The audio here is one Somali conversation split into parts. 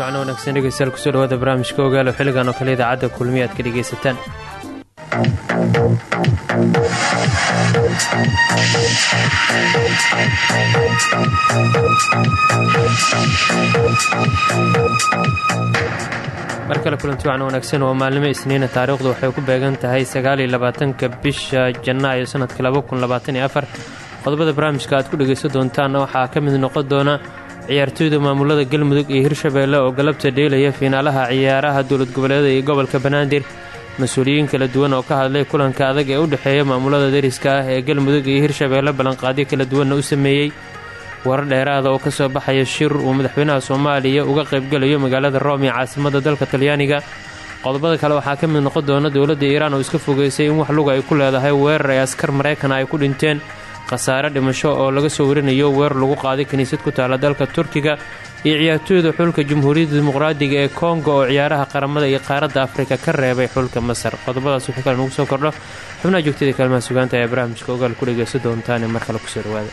kulanti wacna wanaagsan dhegeystayaal ku soo dhawaada barnaamijka ogaalo xilligan oo kale idaacadda kulmiya aad ka dhegaysataan mar kale kulanti wacna wanaagsan oo maalnimo isniina taariikhdu waxay ku beegan tahay sagaaliyo labaatanka bisha janaayo sanadka laba kun labaatan iyo afar. Qodobada barnaamijka aad ku dhegaysan doontaanna waxaa ka mid noqon doona ciyaartooyda maamulada galmudug iyo hirshabeelle oo galabta dheelaya fiinaalaha ciyaaraha dowlad goboleeda iyo gobolka banaadir. Mas'uuliyiin kala duwan oo ka hadlay kulanka adag ee u dhexeeya maamulada deriska ah ee galmudug iyo hirshabeelle ballanqaadyo kala duwanna u sameeyey. Warar dheeraada oo ka soo baxaya shir uu madaxweynaha soomaaliya uga qaybgalayo magaalada rome ee caasimada dalka talyaaniga. Qodobada kale waxaa ka mid noqon doona dowladda iiraan oo iska fogeysay in wax luga ay ku leedahay weerar ay askar maraykan ay ku dhinteen khasaare dhimasho oo laga soo warinayo weerar lagu qaaday kiniisad ku taala dalka turkiga iyo ciyaartooyda xulka jamhuuriyadda dimuqraadiga ee kongo oo ciyaaraha qaramada iyo qaaradda afrika ka reebay xulka masar. Qodobadaas wixii kale nagu soo kordho. Xubnaha joogtada kaalmaha sugaanta ayaa barnaamijka ogaal ku dhegaysan doontaane mar kale ku soo dhawaada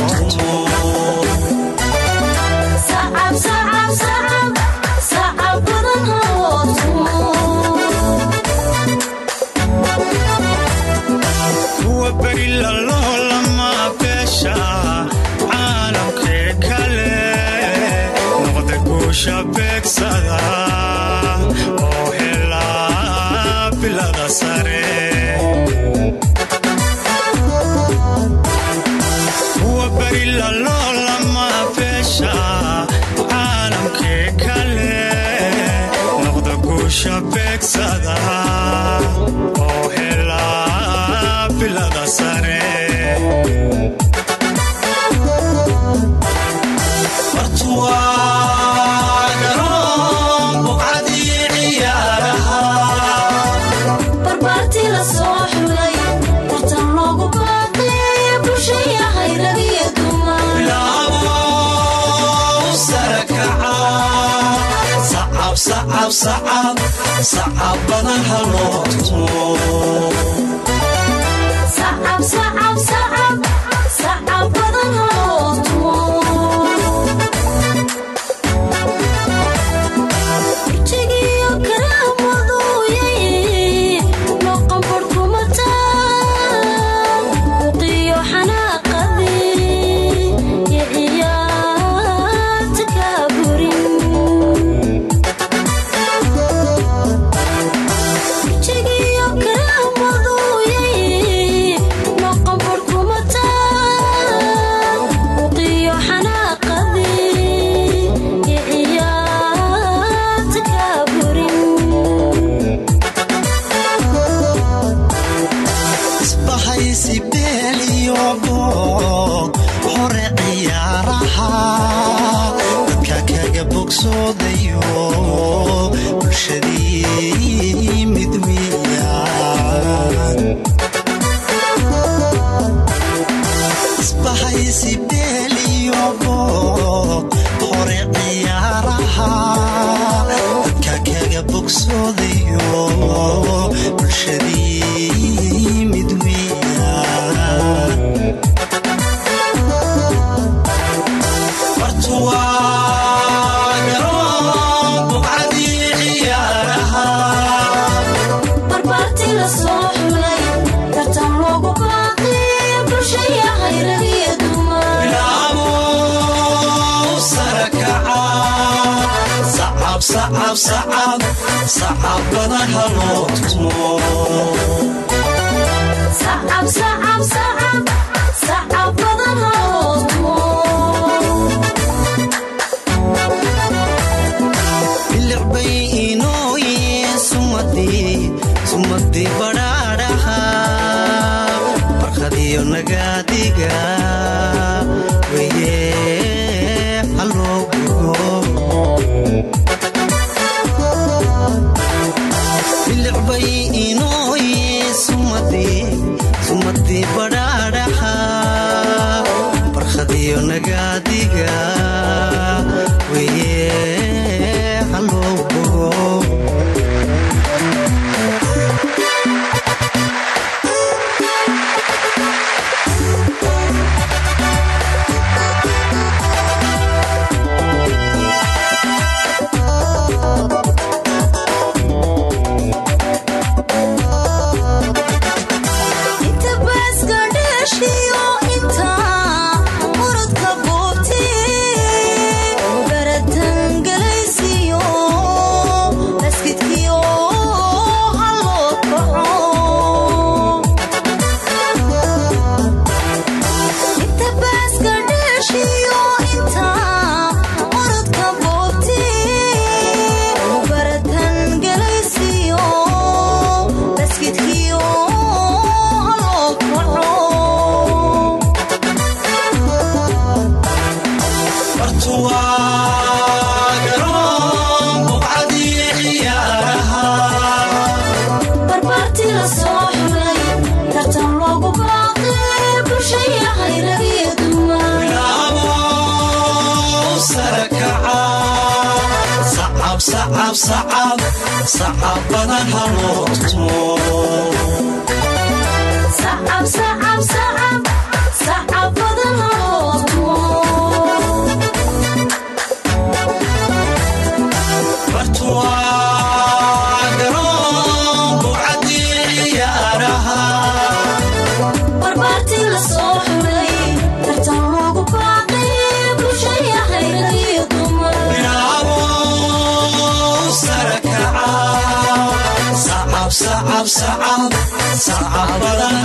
sacab sacab nagaadiga sacab sacab sacab badan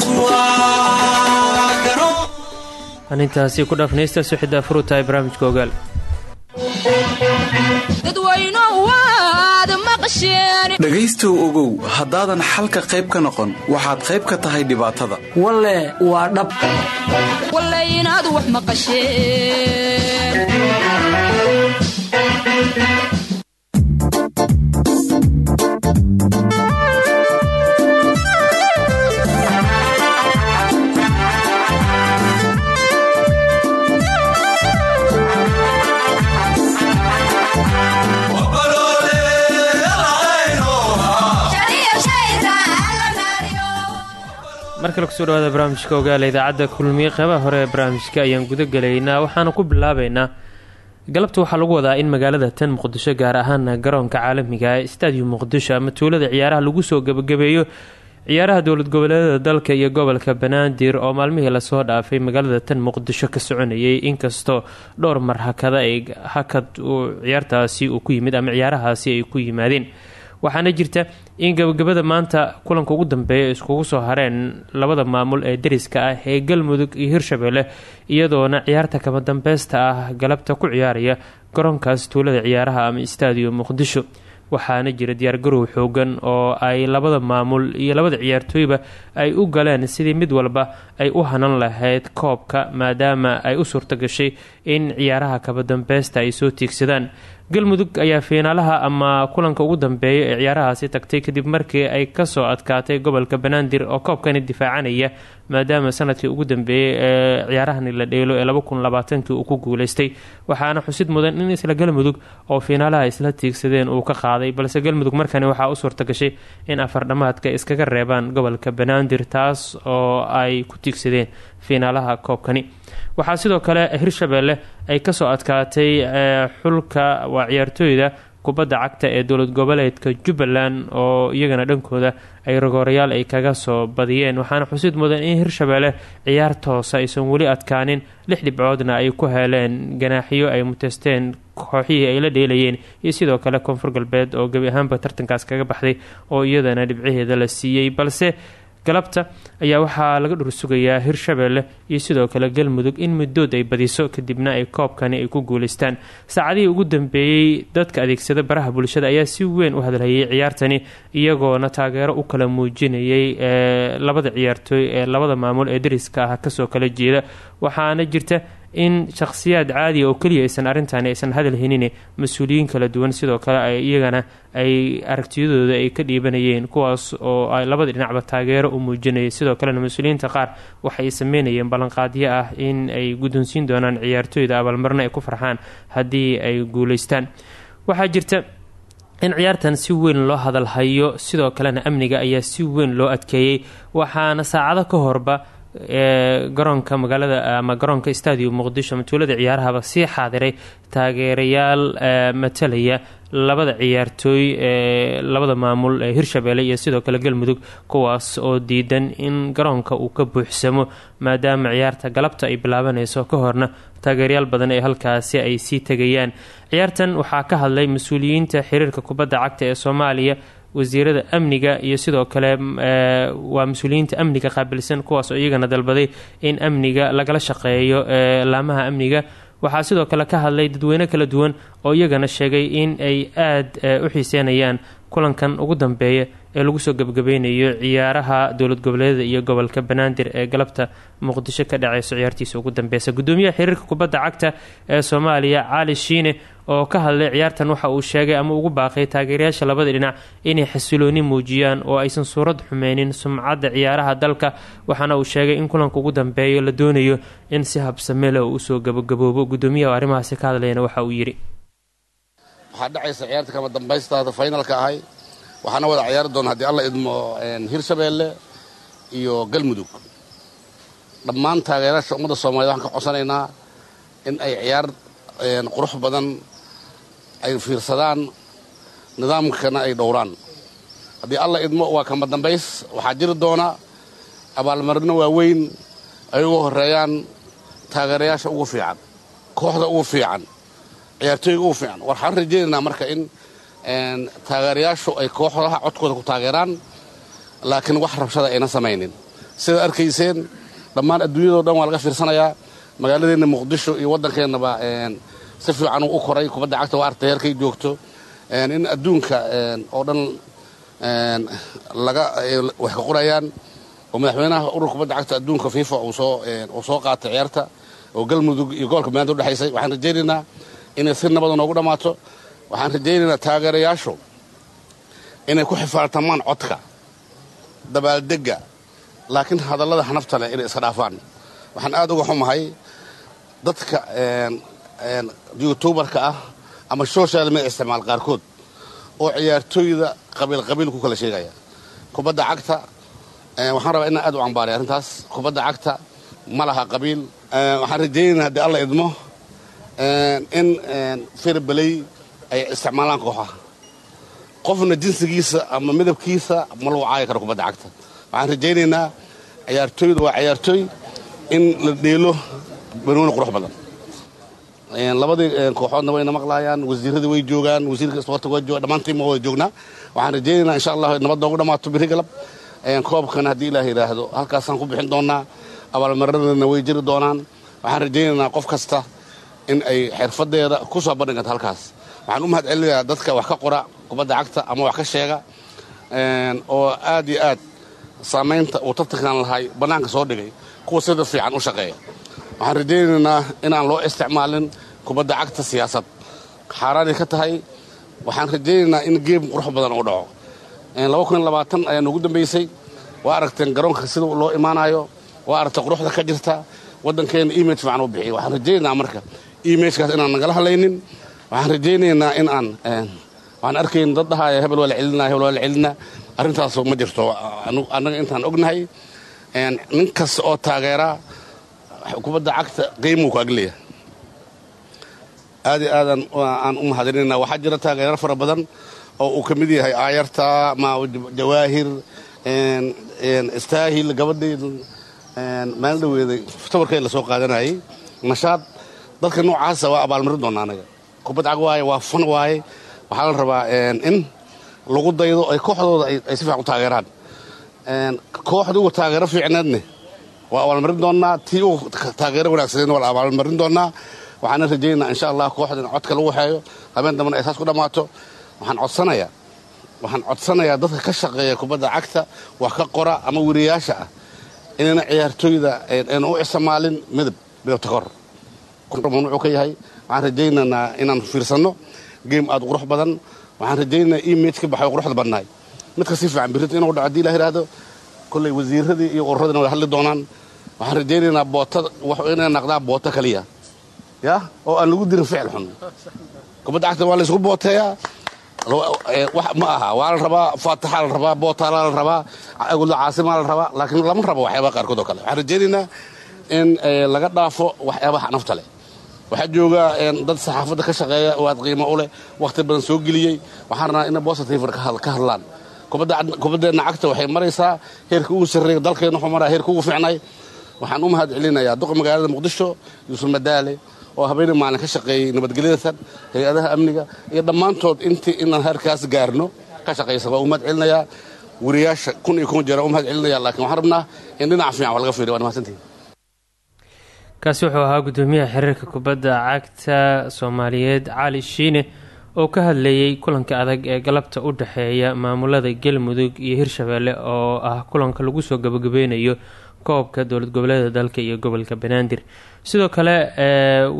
tumo aan intaasi ku dhaafnaysta suxidda furuta ee barnaamijka ogaal dhegaystow ogow haddaadan xalka qayb ka noqon waxaad qayb ka tahay dhibaatada. Walle waa dhab. Inaad wax maqasheen mar kale ku soo dhawaada barnaamijka ogaala idaacadda kulmiye qeybaha hore barnaamijka ayaan guda gelaynaa waxaana ku bilaabeynaa galabta waxaa lagu wadaa in magaalada tan muqdisho gaar ahaan garoonka caalamiga ee stadium muqdisho ama tuulada ciyaaraha lagu soo gebagabeeyo ciyaaraha dowlad goboleedada dalka iyo gobolka banaadir oo maalmihii la soo dhaafay magaalada tan muqdisho ka soconayay inkastoo dhowr mar hakada ay hakad uu ciyaartaasi uu ku yimid ama ciyaarahaasi ay ku yimaadeen waxaana jirta in gabagabada maanta kulanka ugu dambeeya iskugu soo hareen labada maamul ee dariska ah ee galmudug iyo hirshabelle iyadoona ciyaarta kama dambeysta ah galabta ku ciyaaraya garoonkaas tuulada ciyaaraha ama stadium muqdisho. Waxaana jira diyaargarow xoogan oo ay labada maamul iyo labada ciyaartooyba ay u galeen sidii mid walba ay u hanan lahayd koobka maadaama ay u suurto gashay in ciyaaraha kaba dambeysta ay soo tiigsadaan galmudug ayaa fiinaalaha ama kulanka ugu dambeeya ee ciyaarahaasi tagtay kadib markii ay ka soo adkaatay gobolka banaadir oo koobkani difaacanaya maadaama sannadkii ugu dambeeyey ee ciyaarahani la dheelo ee labakunlabaatankii uu ku guuleystay. Waxaana xusid mudan in isla galmudug oo fiinaalaha isla tiigsadeen uu ka qaaday balse galmudug markani waxaa u suurta gashay in afardhamaadka iskaga reebaan gobolka banaadir taas oo ay ku tiigsadeen fiinaalaha koobkani. Waxaa sidoo kale hirshabelle ay ka soo adkaatay xulka waa ciyaartooyda kubadda cagta ee dowlad goboleedka jubbaland oo iyagana dhankooda ay ragoorayaal ay kaga soo badiyeen. Waxaana xusid mudan in hirshabelle ciyaar toosa aysan weli adkaanin lix dhibcoodna ay ku heleen ganaaxiyo ay muteysteen kooxihii ay la dheelayeen iyo sidoo kale koonfur galbeed oo gebi ahaanba tartankaas kaga baxday oo iyadana dhibcaheeda la siiyey. Balse galabta ayaa waxaa laga dhursugayaa hirshabelle iyo sidoo kale galmudug in muddood ay badiso kadibna ay koobkani ay ku guuleystaan. Saacadihii ugu dambeeyey dadka adeegsada baraha bulshada ayaa si weyn u hadalhayay ciyaartani iyagoona taageero u kala muujinayay ee labada ciyaartooy ee labada maamul ee dariska ah ka soo kala jeeda. Waxaana jirta in shakhsiyaad caadiya oo keliya aysan arrintani aysan hadal henin mas'uuliyiin kala duwan sidoo kale ay iyagana ay aragtiyadooda ay ka dhiibanayeen kuwaas oo ay labada dhinacba taageero u muujinayay sidoo kalena mas'uuliyiinta qaar waxay sameynayeen ballanqaadyo ah in ay guddoonsiin doonaan ciyaartooyda abaalmarno ay ku farxaan haddii ay guuleystaan waxaa jirta in ciyaartan si weyn loo hadalhayo sidoo kalena amniga ayaa si weyn loo adkeeyey waxaana saacado ka horba ee garoonka magaalada ama garoonka stadium muqdisho ama tuulada ciyaarahaba sii xaadiray taageerayaal matalaya labada ciyaartooy ee labada maamul ee hirshabelle iyo sidoo kale galmudug kuwaas oo diidan in garoonka uu ka buuxsamo maadaama ciyaarta galabta ay bilaabanayso ka horna taageerayaal badan ee halkaasi ay sii tegayaan. Ciyaartan waxaa ka hadlay mas'uuliyiinta xiriirka kubadda cagta ee soomaaliya wasiirada amniga iyo sidoo kale waa mas'uuliyiinta amniga qaabilsan kuwaas oo iyagana dalbaday in amniga lagala shaqeeyo laamaha amniga. Waxaa sidoo kale ka hadlay dadweyne kala duwan oo iyagana sheegay in ay aada u xiiseynayaan kulankan ugu dambeeya ee lagu soo gebagabeynayo ciyaaraha dowlad goboleedyada iyo gobolka banaadir ee galabta muqdisho ka dhaceyso ciyaartiisa ugu dambeysa gudoomiyaha xiriirka kubadda cagta ee soomaaliya cali shiine oo ka hadlay ciyaartan waxa uu sheegay ama ugu baaqay taageerayaasha labada dhinac inay xasilooni muujiyaan oo aysan suurad xumeynin sumcadda ciyaaraha dalka waxaana uu sheegay in kulanka ugu dambeeyo la doonayo in si habsamele uu u soo gabagaboobo. Gudoomiyaha oo arrimahaasi ka hadlayana waxa uu yidhi waxaana wada ciyaari doona haddii alla idmo hirshabeelle iyo galmudug. Dhammaan taageerayaasha ummadda soomaaliyed waxaan ka codsanaynaa in ay ciyaar qurux badan ay fiirsadaan nidaamkana ay dhowraan. Haddii alla idmo waa kama dambays waxaa jiri doona abaalmarino waaweyn ay ugu horeeyaan taageerayaasha ugu fiican kooxda ugu fiican ciyaartooyga ugu fiican. Waxaan rajaynaynaa marka in taageerayaashu ay kooxdaha codkooda ku taageeraan laakiin wax rabshada ayna samaynin. Sidaad arkayseen dhammaan adduunyadao dhan waa laga fiirsanayaa magaaladeenna muqdisho iyo waddankeennaba si fiican u koray kubadda cagta waa artay heerkay joogto. In adduunka oo dhan laga wax ka qorayaan oo madaxweynaha urur kubadda cagta adduunka fifa uu soo qaatay ciyaarta oo galmudug iyo gobolka banaadir udhexaysay waxaan rajaynaynaa inay si nabada noogu dhammaato waxaan rajaynaynaa taageerayaashu inay ku xifaaltamaan codka dabaaldegga laakiin hadallada xanafta leh inay iska dhaafaan waxaan aad uga xumahay dadka youtubarka ah ama social media isticmaal qaarkood oo ciyaartooyda qabiil qabiil ku kala sheegaya. Kubadda cagta waxaan rabaa inaan aad u cambaaray arrintaas. Kubadda cagta ma laha qabiil. Waxaan rajaynaynaa haddii alla idmo in firbeley ay isticmaalaan kooxaha. Qofna jinsigiisa ama midabkiisa ma lagu caayi karo kubadda cagta. Waxaan rajaynaynaa ciyaartooyda waa ciyaartooy in la dheelo banooni qurux badan. Labadii kooxoodna wayna maqlaayaan wasiiradii way joogaan wasiirka isboortiga waa jooga dhammaantiin ma wada joognaa. Waxaan rajaynaynaa insha allah nabad noogu dhammaato biri galab. Koobkana haddii ilaah yidhaahdo halkaasaan ku bixin doonaa abaalmarinadana way jiri doonaan. Waxaan rajaynaynaa qof kasta in ay xirfadeeda ku soo bandhiganto halkaas waxaan u mahad celinayaa dadka wax ka qora kubadda cagta ama wax ka sheega oo aad iyo aad saamaynta uu tartankan lahay bannaanka soo dhigay kuwa sida fiican u shaqeeya. Waxaan rajaynaynaa inaan loo isticmaalin kubadda cagta siyaasad. Xaaraanay ka tahay waxaan rajaynaynaa in geem qurux badan uu dhaco. Ayaa noogu dambaysay waa aragteen garoonka sida loo imaanayo waa aragtay quruxda ka jirta waddankeena image fiican u bixiya waxaan rajaynaynaa marka imagekaas inaan nagala hadlaynin waxaan rajaynaynaa in aan waxaan arkayn dad dhahaya hebel waa la celinaa hebel waa la celinaa. Arrintaas ma jirto. Annaga intaan ognahay nin kasta oo taageera kubadda cagta qiimuu ku agleeya aad aadaan aan u mahadinayna waxaa jira taageero fara badan oo uu ka mid yahay aayarta jawaahir istaahil gabadhii maalin dhaweeday tabarkeed la soo qaadanayay. Nashaad dadka noocaasa waa abaalmarin doona anaga kubad cag waaye waa fan waaye. Waxaa la rabaa in lagu daydo ay kooxdooda ay si fiican u taageeraan. Kooxdii uga taageero fiicneedne. Waa abaalmarin doonnaa tii uga taageero wanaagsaneedna waa la abaalmarin doonnaa. Waxaana rajaynaynaa insha allah kooxda in codka lagu xeeyo. Habeen dambana ay saas ku dhammaato. Waxaan codsanayaa. Waxaan codsanayaa dadka ka shaqeeya kubadda cagta wax ka qora ama weriyaasha ah. Inayna ciyaartooyda ayna u isticmaalin midab midabta kor mamnuucu ka yahay waxaan rajaynaynaa inaan fiirsanno geem aad qurux badan. Waxaan rajaynaynaa image ka baxay quruxda badnaay. Midka si fiican birita inuu dhaco haddii la yidhaahdo kolley wasiiradii iyo ururadina way hadli doonaan. Waxaan rajaynaynaa bootada inay naqdaan booto kaliya. Ya oo aan lagu dirin ficil xun. Kubadda cagta waa laysku booteeyaa. Ma aha. Waa la rabaa faataxa la rabaa bootaala la rabaa agulda caasimaa la rabaa. Laakiin lama rabo waxyaabaha qaarkood oo kale. Waxaan rajaynaynaa in laga dhaafo waxyaabaha nafta leh waxaa jooga dad saxaafadda ka shaqeeya oo aad qiimo u leh wakhti badan soo geliyey. Waxaan rabnaa ina bositiver ka hadlaan. Kubaddeenna cagta waxay maraysaa heerka ugu sarreeya dalkeenna wuxuu maraa heerka ugu fiicnay. Waxaan u mahad celinayaa duqa magaalada muqdisho yuusuf madaale oo habeenii maalin ka shaqeeyey nabadgelyadatan hay'adaha amniga iyo dhammaantood intii inaan heerkaas gaarno ka shaqaysa waa u mahad celinayaa weriyaasha kun iyo kun jeera u mahad celinaya laakiin waxaan rabnaa in dhinaca fiican wax laga fiiriyo waa mahadsantihin kaasi wuxuu ahaa gudoomiyaha xiriirka kubadda cagta soomaaliyeed cali shiine oo ka hadlayay kulanka adag ee galabta u dhexeeya maamulada galmudug iyo hirshabeelle oo ah kulanka lagu soo gabagabeynayo koobka dowlad goboleeda dalka iyo gobolka banaadir. Sidoo kale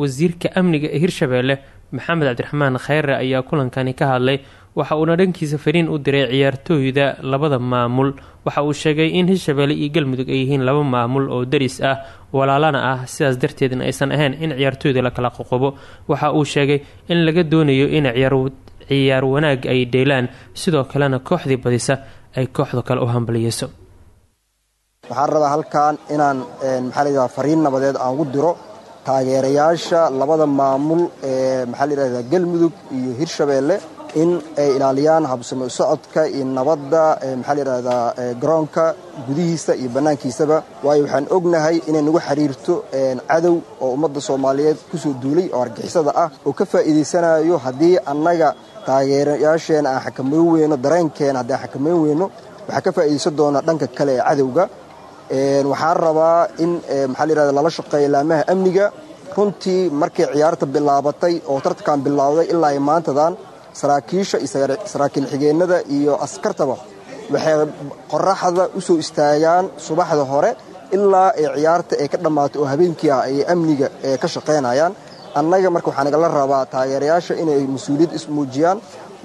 wasiirka amniga ee hirshabeelle maxamed cabdiraxmaan kheyre ayaa kulankani ka hadlay waxa uuna dhankiisa fariin u diray ciyaartooyda labada maamul. Waxa uu sheegay in hirshabeelle iyo galmudug ay yihiin laba maamul oo daris ah walaalana ah sidaas darteedna aysan ahayn in ciyaartooyda la kala qoqobo. Waxa uu sheegay in laga doonayo in ciyaar wanaag ay dheelaan sidoo kalena kooxdii badisa ay kooxda kale u hambaliyeyso waxaan rabaa halkan inaan maxaa layidhahda fariin nabadeed aan ugu diro taageerayaasha labada maamul ee maxaa layidhahda galmudug iyo hirshabeelle in ay ilaaliyaan habsamo socodka iyo nabadda maxaa layidhahdaa garoonka gudihiisa iyo bannaankiisaba. Waayo waxaan ognahay inay nagu xiriirto cadow oo ummadda soomaaliyeed ku soo duulay oo argixisada ah oo ka faa'iidaysanayo haddii annaga taageerayaasheena aan xakamayn weyno dareenkeena haddii aan xakamayn weyno waxaa ka faa'iidaysan doona dhanka kale ee cadowga. Waxaan rabaa in maxaa layidhahda lala shaqeeyo laamaha amniga. Runtii markay ciyaarta bilaabatay oo tartankan bilaawday ilaa ay maantadan saraakiisha iyo saraakiil xigeenada iyo askartaba waxay qoraxda u soo istaagaan subaxda hore ilaa ay ciyaarta ay ka dhammaato oo habeenkii ah ay amniga ka shaqaynayaan annaga marka waxaa nagala rabaa taageerayaasha inay mas'uuliyad ismuujiyaan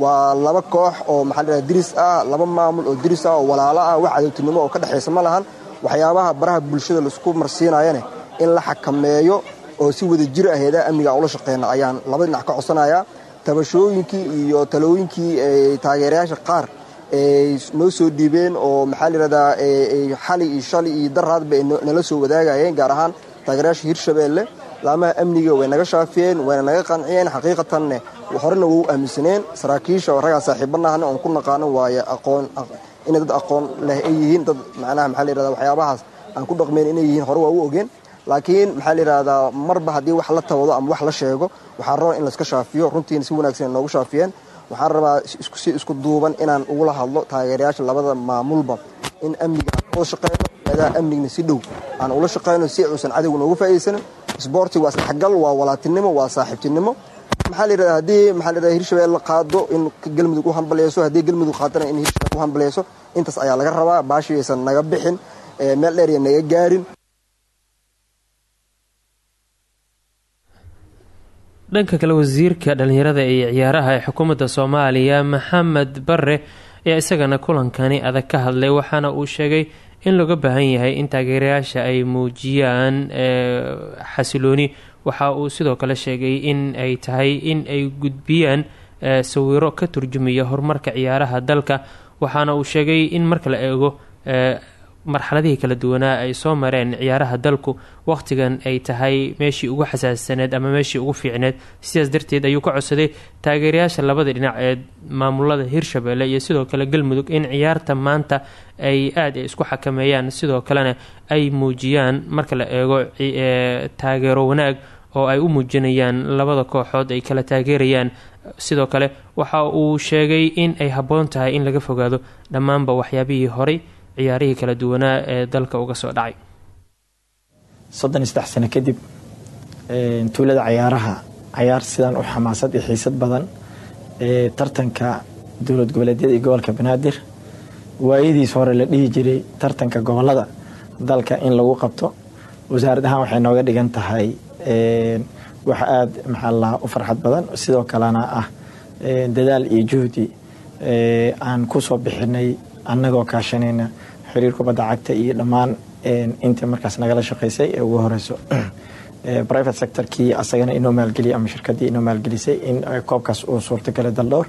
waa laba koox oo maxaa diris ah laba maamul oo diris ah oo walaalo ah wax cadowtinimo oo ka dhexaysa ma lahan. Waxyaabaha baraha bulshada la isku marsiinayane in la xakameeyo oo si wada jir ah heedaha amniga ula shaqeyna ayaan laba dhinac ka codsanayaa tabashooyinkii iyo talooyinkii taageerayaasha qaar ay noo soo dhiibeen oo maxaa layidhahdaa xali iyo shali iyo daraadba ay nala soo wadaagayeen gaar ahaan taageerayaasha hirshabeelle laamaha amniga way naga shaafiyeen wayna naga qanciyeen xaqiiqatanne horena wau aaminsaneen saraakiisha oo raggaa saaxiibanahana oon ku naqaano waaye aqoon inay dad aqoon leh ay yihiin. Dad macnaha maxaa la yidhahda waxyaabahaas aan ku dhaqmeyn inay yihiin hore waa u ogeen laakiin maxaa la yidhahdaa marba haddii wax la tawado ama wax la sheego waxaa rabaa in layska shaafiyo. Runtiina si wanaagsan noogu shaafiyeen. Waxaan rabaa si isku duuban inaan ugula hadlo taageerayaasha labada maamulba in amniga aan ula shaqeyno adaa amnigna si dhow aan ula shaqeyno si uusan cadowga noogu faa'iidaysanin. Isboortiga waa isdhexgal waa walaatinimo waa saaxiibtinimo. Maxaa la yidhahda haddii maxaa la yidhahda hirshabelle qaado in galmudug u hambaleyso haddii galmudug qaadana in hirshabelle u hambaleyso intaas ayaa laga rabaa. Baashi aysan naga bixin meel dheer iyo naga gaarin dhanka kale wasiirka dhalinyarada iyo ciyaaraha ee xukuumadda soomaaliya maxamed bare ayaa isagana kulankani adag ka hadlay waxaana uu sheegay in looga baahan yahay in taageerayaasha ay muujiyaan xasilooni. Waxa uu sidoo kale sheegay in ay tahay in ay gudbiyaan sawiro ka turjumaya horumarka ciyaaraha dalka. Waxaana uu sheegay in marka la eego marxaladihii kala duwanaa ay soo mareen ciyaaraha dalku waqtigan ay tahay meeshii ugu xasaasisaneed ama meeshii ugu fiicneed. Sidaas darteed ayuu ka codsaday taageerayaasha labada dhinac ee maamulada hirshabelle iyo sidoo kale galmudug in ciyaarta maanta ay aada isku xakameeyaan. Sidoo kalena ay muujiyaan marka la eego taageero wanaag oo ay u muujinayaan labada kooxood ay kala taageerayaan. Sidoo kale waxa uu sheegay in ay habboon tahay in laga fogaado dhammaanba waxyaabihii horay ciyaarihii kala duwanaa ee dalka uga soo dhacay. Soddon iyo saddex sano kadib tuulada cayaaraha cayaar sidan u xamaasad iyo xiisad badan ee tartanka dowlad goboleedyada iyo gobolka banaadir waayadiis hore la dhihi jiray tartanka gobollada dalka in lagu qabto. Wasaarad ahaan waxay nooga dhigan tahay wax aada maxaa u farxad badan. Sidoo kalena ah dadaal iyo juhdi aan ku soo bixinay annagoo kaashanayna xiriir kubadda cagta iyo dhammaan inta markaas nagala shaqaysay ee ugu horeyso. Private sectorkii asagana inoo maalgeliyay ama shirkadii inoo maalgelisay in koobkaas uu suurtagalay daldhowr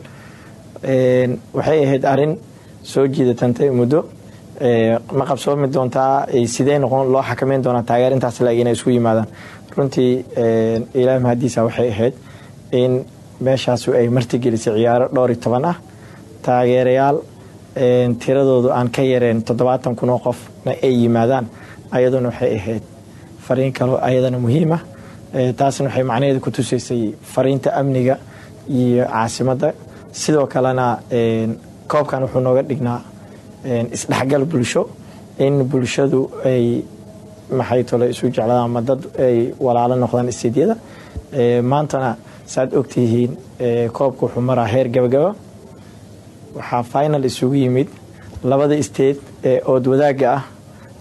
waxay ahayd arrin soo jiidatantay muddo. Ma qabsoomi doontaa sidee noqon loo xakameyn doonaa taageerintaas laeg inay isku yimaadaan. Runtii ilaah mahadiisa waxay ahayd in meeshaasu ay martigelisay ciyaaro dhowr iyo toban ah. Taageerayaal tiradoodu aan ka yareen toddobaatan kun oo qofna ay yimaadaan ayaduna waxay ahayd fariin kaloo ayadana muhiim ah taasna waxay macnaheedu ku tusaysay fariinta amniga iyo caasimadda sidoo kalena koobkan wuxuu nooga dhignaa isdhexgal bulsho. In bulshadu ay maxay tole isu jecladaan ama dad ay walaalo noqdaan istiidyada maantana saad ogtihiin koobka wuxuu maraa heer gabagaba waxaa final isugu yimid labada state ee ood wadaagga ah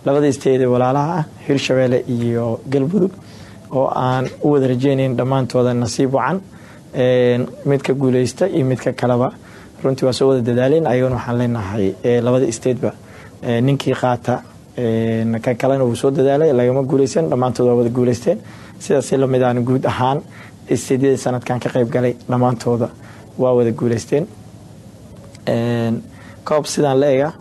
labada state ee walaalaha ah hirshabeelle iyo galmudug oo aan u wada rajeynayn dhammaantooda nasiib wacan midka guuleysta iyo midka kaleba. Runtii waa soo wada dadaaleen ayagana waxaan leenahay labada stateba ninkii qaata kan kalena wuu soo dadaalay lagama guuleysan dhammaantood wada guuleysteen. Sidaas la mid aan guud ahaan stadyada sanadkan ka qayb galay dhammaantooda waa wada guuleysteen koob sidaan la ega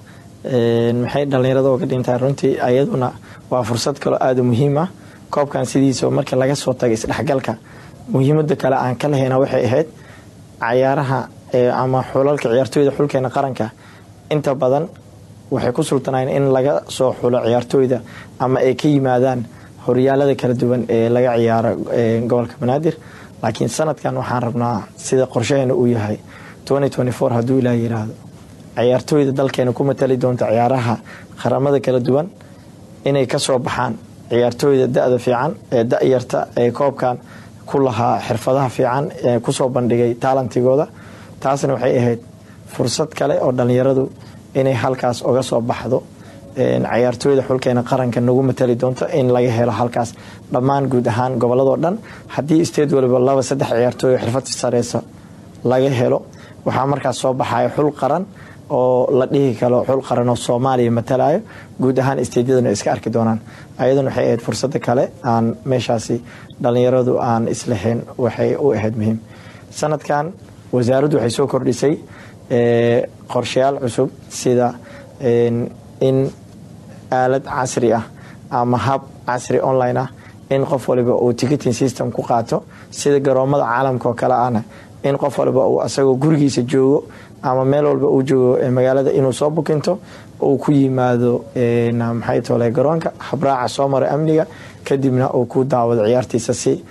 maxay dhallinyarada oga dhintaa runtii ayaduna waa fursad kaloo aada muhiim ah. Koobkan sidiisa marka laga soo taga isdhexgalka muhiimada kale aan ka lahayna waxay ahayd cayaaraha ama xulalka ciyaartooyda xulkeena qaranka. Inta badan waxay ku sultanayeen in laga soo xulo ciyaartooyda ama ay ka yimaadaan horyaalada kala duwan ee laga ciyaaro gobolka banaadir. Laakiin sanadkan waxaan rabnaa sida qorshaheena uu yahay hadduu ilaa yiraahdo. Ciyaartooyda dalkeena ku matali doonta ciyaaraha qaramada kala duwan inay ka soo baxaan. Ciyaartooyda da-da fiican ee da-yarta ee koobkan ku lahaa xirfadaha fiican ee ku soo bandhigay taalantigooda taasna waxay ahayd fursad kale oo dhallinyaradu inay halkaas oga soo baxdo. Ciyaartooyda xulkeena qaranka nagu matali doonto in laga helo halkaas dhammaan guud ahaan goboladoo dhan. Haddii state waliba laba saddex ciyaartooy xirfad sareysa laga helo waxaa markaas soo baxaya xul qaran oo la dhihi kalo xul qaran oo soomaaliya matalayo. Guud ahaan steydyaduna iska arki doonaan. Ayaduna waxay ahayd fursada kale aan meeshaasi dhallinyaradu aan islahayn waxay u ahayd muhiim. Sanadkan wasaaraddu waxay soo kordhisay qorshayaal cusub sida in aalad casri ah ama hab casri online ah in qof waliba uu ticketing system ku qaato. Sida garoomada caalamka oo kale ahna in qof waliba uu asagoo gurigiisa joogo ama meel walba uu joogo magaalada inuu soo bukinto uu ku yimaado maxay tole garoonka habraaca soo mara amniga kadibna uu ku daawado ciyaartiisa si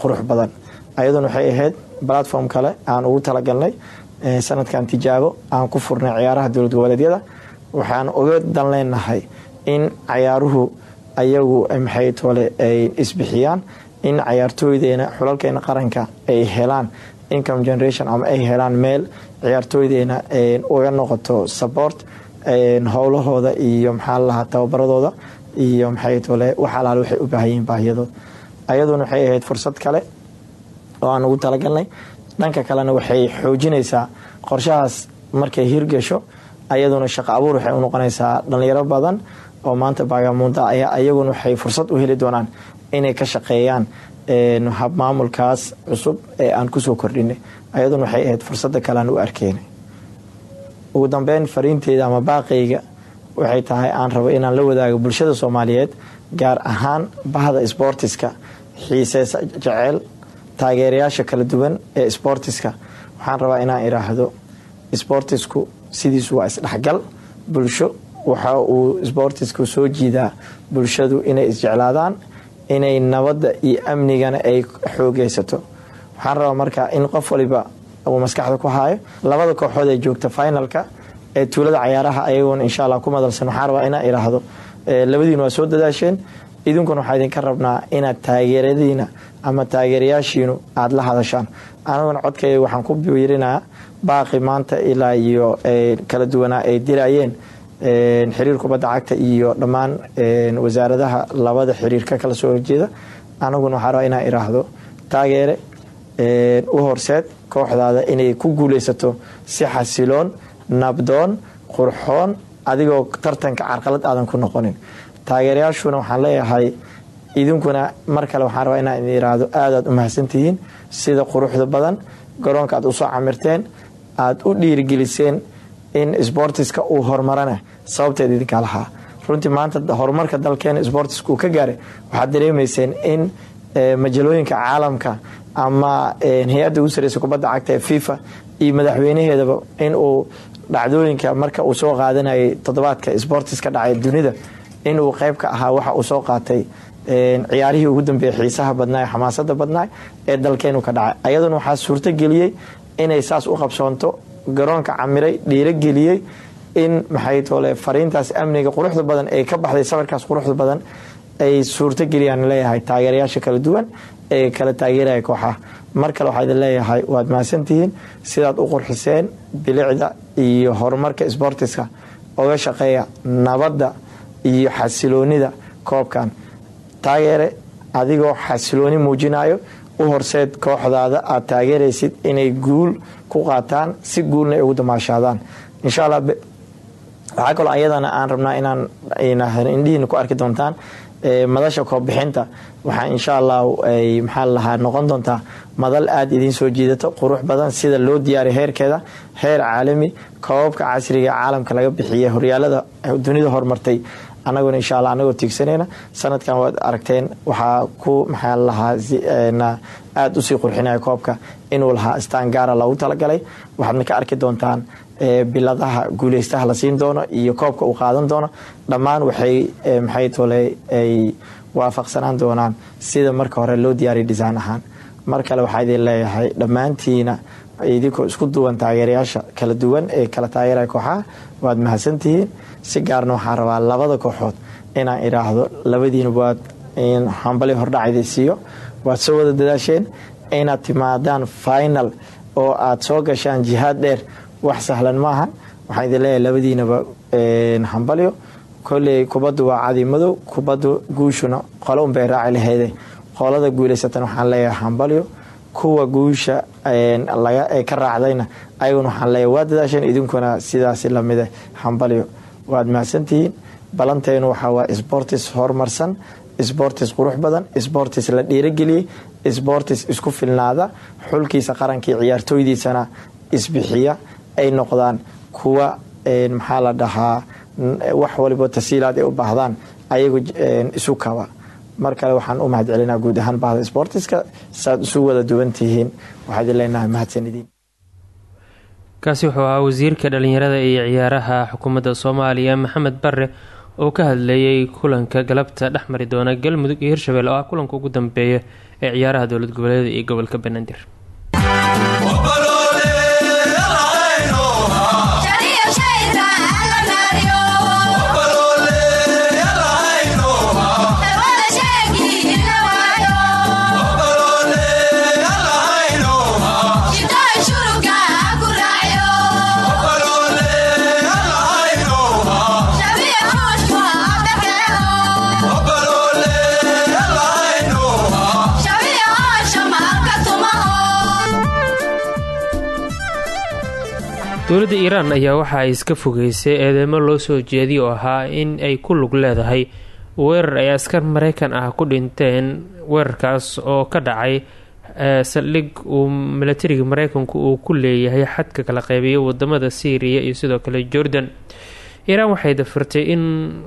qurux badan. Ayaduna waxay ahayd platform kale aan ugu talagalnay sanadkan tijaabo aan ku furnay ciyaaraha dowlad goboleedyada waxaan uga dan leenahay in cayaaruhu ayagu maxay tole ay isbixiyaan in cayaartooydeena xulalkeena qaranka ay helaan income generation ama ay helaan meel ciyaartooydeena uga noqoto support howlahooda iyo maxaa lahaa tababaradooda iyo maxay tole wax alaal waxay u baahanyihiin baahiyadood. Ayaduna waxay ahayd fursad kale oo aan ugu talagalnay. Dhanka kalena waxay xoojinaysaa qorshahaas markay hirgasho ayaduna shaqo abuur waxay unoqonaysaa dhalinyaro badan oo maanta baagamuunda ayaa ayaguna waxay fursad u heli doonaan inay ka shaqeeyaan habmaamulkaas cusub ee aan ku soo kordhinay. Ayaduna waxay ahayd fursada kale aan u arkeynay ugu dambeyn fariinteyda ama baaqayga waxay tahay aan rabo inaan la wadaago bulshada soomaaliyeed gaar ahaan bahda sboortiska xiiseesa jeceyl taageerayaasha kala duwan ee sboortiska waxaan rabaa inaan iraahdo sboortisku sidiisu waa isdhexgal. Bulsho waxa uu sboortisku soo jiidaa bulshadu inay isjeclaadaan inay nabadda iyo amnigana ay xoogeysato waxaan rabaa marka in qof waliba uu maskaxda ku haayo labada kooxood ee joogta finalka ee tuulada cayaaraha ayagoona insha alla ku madalsan. Waxaan rabaa inaan iraahdo labadiina waa soo dadaasheen. Idinkuna waxaa idinka rabnaa inaad taageeradiina ama taageerayaashiinu aada la hadashaan. Aniguna codkayga waxaan ku biirinaa baaqi maanta ilaa iyo kala duwanaa ay dirayeen xiriir kubadda cagta iyo dhammaan wasaaradaha labada xiriir ka kala soo horjeeda aniguna waxaa rabaa inaan iraahdo taageere u horseed kooxdaada inay ku guuleysato si xasiloon nabdoon qurxoon adigoo tartanka carqalad aadan ku noqonin. Taageerayaashuna waxaan leeyahay idinkuna mar kale waxaan rabaa inaan iraahdo aadaad u mahadsantihiin sida quruxda badan garoonka aad u soo camirteen aada u dhiirigeliseen in sboortiska uu horumarana sababteed idinkaa lahaa. Runtii maanta horumarka dalkeena sboortiska uu ka gaaray waxaad dareemayseen in majalooyinka caalamka ama hay'adda ugu sareysa kubadda cagta ee fifa iyo madaxweynaheedaba in uu dhacdooyinka marka uu soo qaadanayay toddobaadka sboortiska dhacay dunida inuu qeyb ka ahaa waxa uu soo qaatay ciyaarihii ugu dambeeyay xiisaha badnaa xamaasada badnaa ee dalkeenu ka dhacay. Ayaduna waxaa suurto geliyey inay saas u qabsoonto garoonka camiray dhiirogeliyey in maxay tole fariintaas amniga quruxda badan ee ka baxday sawirkaas quruxda badan ay suurto geliyaan leeyahay taageerayaasha kala duwan ee kala taageeraya kooxaha mar kale waxaa idin leeyahay waad mahadsantihiin sidaad u qurxiseen bilicda iyo horumarka sbortiska oga shaqeeya nabadda iyo xasiloonida koobkan. Taageere adigoo xasilooni muujinayo u horseed kooxdaada aad taageeraysid inay guul ku qaataan si guulna ay ugu damaashaadaan. Insha allah waxaa kaloo ayadana aan rabnaa inaan indhihiina ku arki doontaan madasha koobbixinta. Waxaa insha allah maxaa lahaa noqon doontaa madal aada idiin soo jiidato qurux badan sida loo diyaariya heerkeeda heer caalami koobabka casriga caalamka laga bixiya horyaalada dunida horumartay. Anaguna insha alla anagoo tiigsanayna sanadkan waad aragteen waxaa ku maxaa lahaa aada u sii qurxinaya koobka inuu lahaa astaan gaara loogu talagalay. Waxaadna ka arki doontaan biladaha guuleystaha la siin doono iyo koobka uu qaadan doono. Dhammaan waxay maxay tole ay waafaqsanaan doonaan sida marka hore loo diyaariya dhisaan ahaan. Mar kale waxaa leeyahay dhammaantiina idinkoo isku duwan taageerayaasha kala duwan ee kala taageeraya kooxaha. Waad mahadsantihiin si gaarna waxaan rabaa labada kooxood inaan idhaahdo labadiina waad hambali hordhacayda siiyo. Waad soo wada dadaasheen inaad timaadaan final oo aad soo gashaan jihaad dheer wax sahlan maaha. Waxaan idin leeyahay labadiinaba hambalyo. Koley kubaddu waa cadi madow kubaddu guushuna qolo unbay raaci lahayde qolada guuleysatan waxaan leeyahay hambalyo. Kuwa guusha ee ka raacdayna ayaguna waxaan leeyahay waa dadaasheen idinkuna sidaasi lamide hambalyo waad mahadsantihiin balanteenu waxaa waa sbortis horumarsan sbortis qurux badan sbortis la dhiirageliyey sbortis isku filnaada xulkiisa qarankii ciyaartooydiisana isbixiya ay noqdaan kuwa maxaa la dhahaa wax walibo tasiilaad ay u baahdaan ayagu isu kaba mar kale waxaan u mahad celinaa guud ahaan bahda sbortiska saaad isu wada duwan tihiin. Waxaa idin leenahay mahadsanidin. Kaasi wuxuu ahaa wasiirka dhalinyarada iyo ciyaaraha xukuumadda soomaaliya maxamed bare oo ka hadleeyay kulanka galabta dhexmari doona galmudug iyo hirshabelle oo ah kulanka ugu dambeeya ee ciyaaraha dowlad goboleeda iyo gobolka banaadir dowladda iiraan ayaa waxa ay iska fogeysay eedeymo loo soo jeediy oo ahaa in ay ku lug leedahay weerar ay askar mareykan ah ku dhinteen weerarkaas oo ka dhacay saldhig uu milatariga mareykanku uu ku leeyahay xadka kala qeybiya waddamada syriya iyo sidoo kale jordan. Iiraan waxay dafirtay in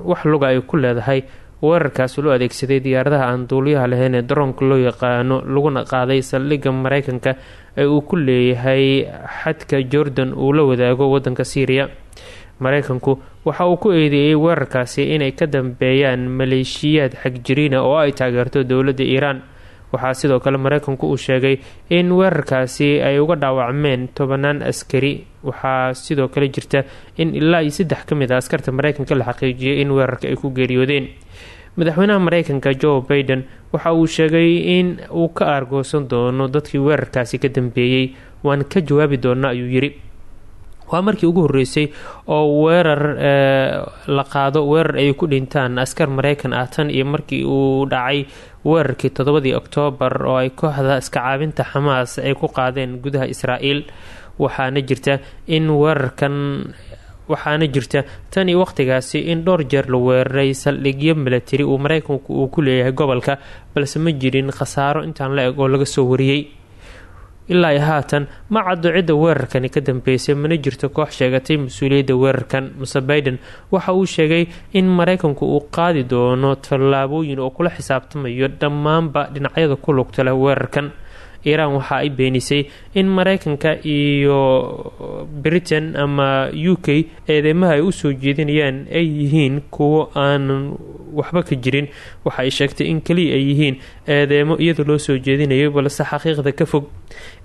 wax luga ay ku leedahay weerarkaas loo adeegsaday diyaaradaha aan duuliyaha lahayn ee daroonka loo yaqaano laguna qaaday saldhigga mareykanka ee uu ku leeyahay xadka jordan uu la wadaago wadanka syriya mareykanku waxa uu ku eedeeyey weerarkaasi inay ka dambeeyaan maleeshiyaad xagjiriina oo ay taageerto dowladda iiraan. Waxaa sidoo kale mareykanku uu sheegay in weerarkaasi ay uga dhaawacmeen tobanaan askari. Waxaa sidoo kale jirta in ilaa iyo saddex ka mid a askarta mareykanka la xaqiijiyay in weerarka ay ku geeriyoodeen madaxweynaha mareykanka joe baiden waxa uu sheegay in uu ka aargoosan doono dadkii weerarkaasi ka dambeeyey. Waan ka jawaabi doona ayuu yidhi. Waa markii ugu horeysay oo weerar la qaado weerar ay ku dhintaan askar mareykan ah tan iyo markii uu dhacay weerarkii toddobadii oktoobar oo ay kooxda iska caabinta xamaas ay ku qaadeen gudaha israa'iil. Waxaana jirta in weerarkan waxaana jirta tan iyo waqtigaasi in dhowr jeer la weeraray saldhigyo milatari uu mareykanku uu ku leeyahay gobolka balse ma jirin khasaaro intaan la eg oo laga soo wariyey ilaa haatan ma caddo cidda weerarkani ka dambeysay mana jirto koox sheegatay mas'uuliyadda weerarkan. Muse baiden waxa uu sheegay in mareykanku uu qaadi doono tallaabooyin oo kula xisaabtamayo dhammaanba dhinacyada ku lugta leh weerarkan iiraan waxa ay beenisay in mareykanka iyo britain ama u k eedeymaha ay u soo jeedinayaan ay yihiin kuwo aanan waxba ka jirin. Waxa ay sheegtay in keliya ay yihiin eedeemo iyada loo soo jeedinayo balse xaqiiqda ka fog.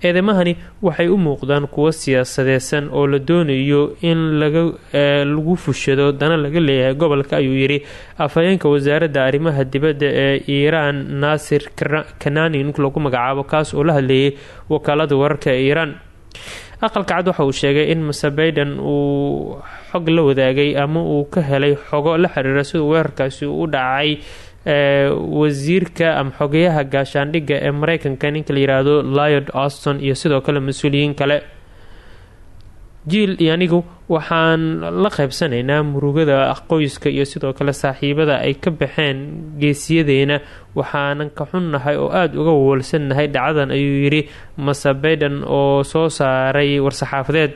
Eedamahani waxay u muuqdaan kuwo siyaasadeedsan oo la doonayo in lagu fushado dana laga leeyahay. Gobolka ayuu yidhi afhayeenka wasaaradda arrimaha dibadda ee iiraan naasir kanani nink lagu magacaabo kaas oo hadleeyay wakaalada wararka ee iiraan aqalka cad waxa uu sheegay in mase baiden uu xog la wadaagay ama uu ka helay xogo la xiriira siduu weerarkaasi u dhacay wasiirka ama xogeyaha gaashaandhigga ee mareykanka ninka la yiraahdo liod auston iyo sidoo kale mas'uuliyiin kale jiil iyo anigu waxaan la qaybsanaynaa murugada qoyska iyo sidoo kale saaxiibada ay ka baxeen geesiyadeena. Waxaanan ka xunnahay oo aada uga wawalsannahay dhacdadan ayuu yidhi mase baiden oo soo saaray war-saxaafadeed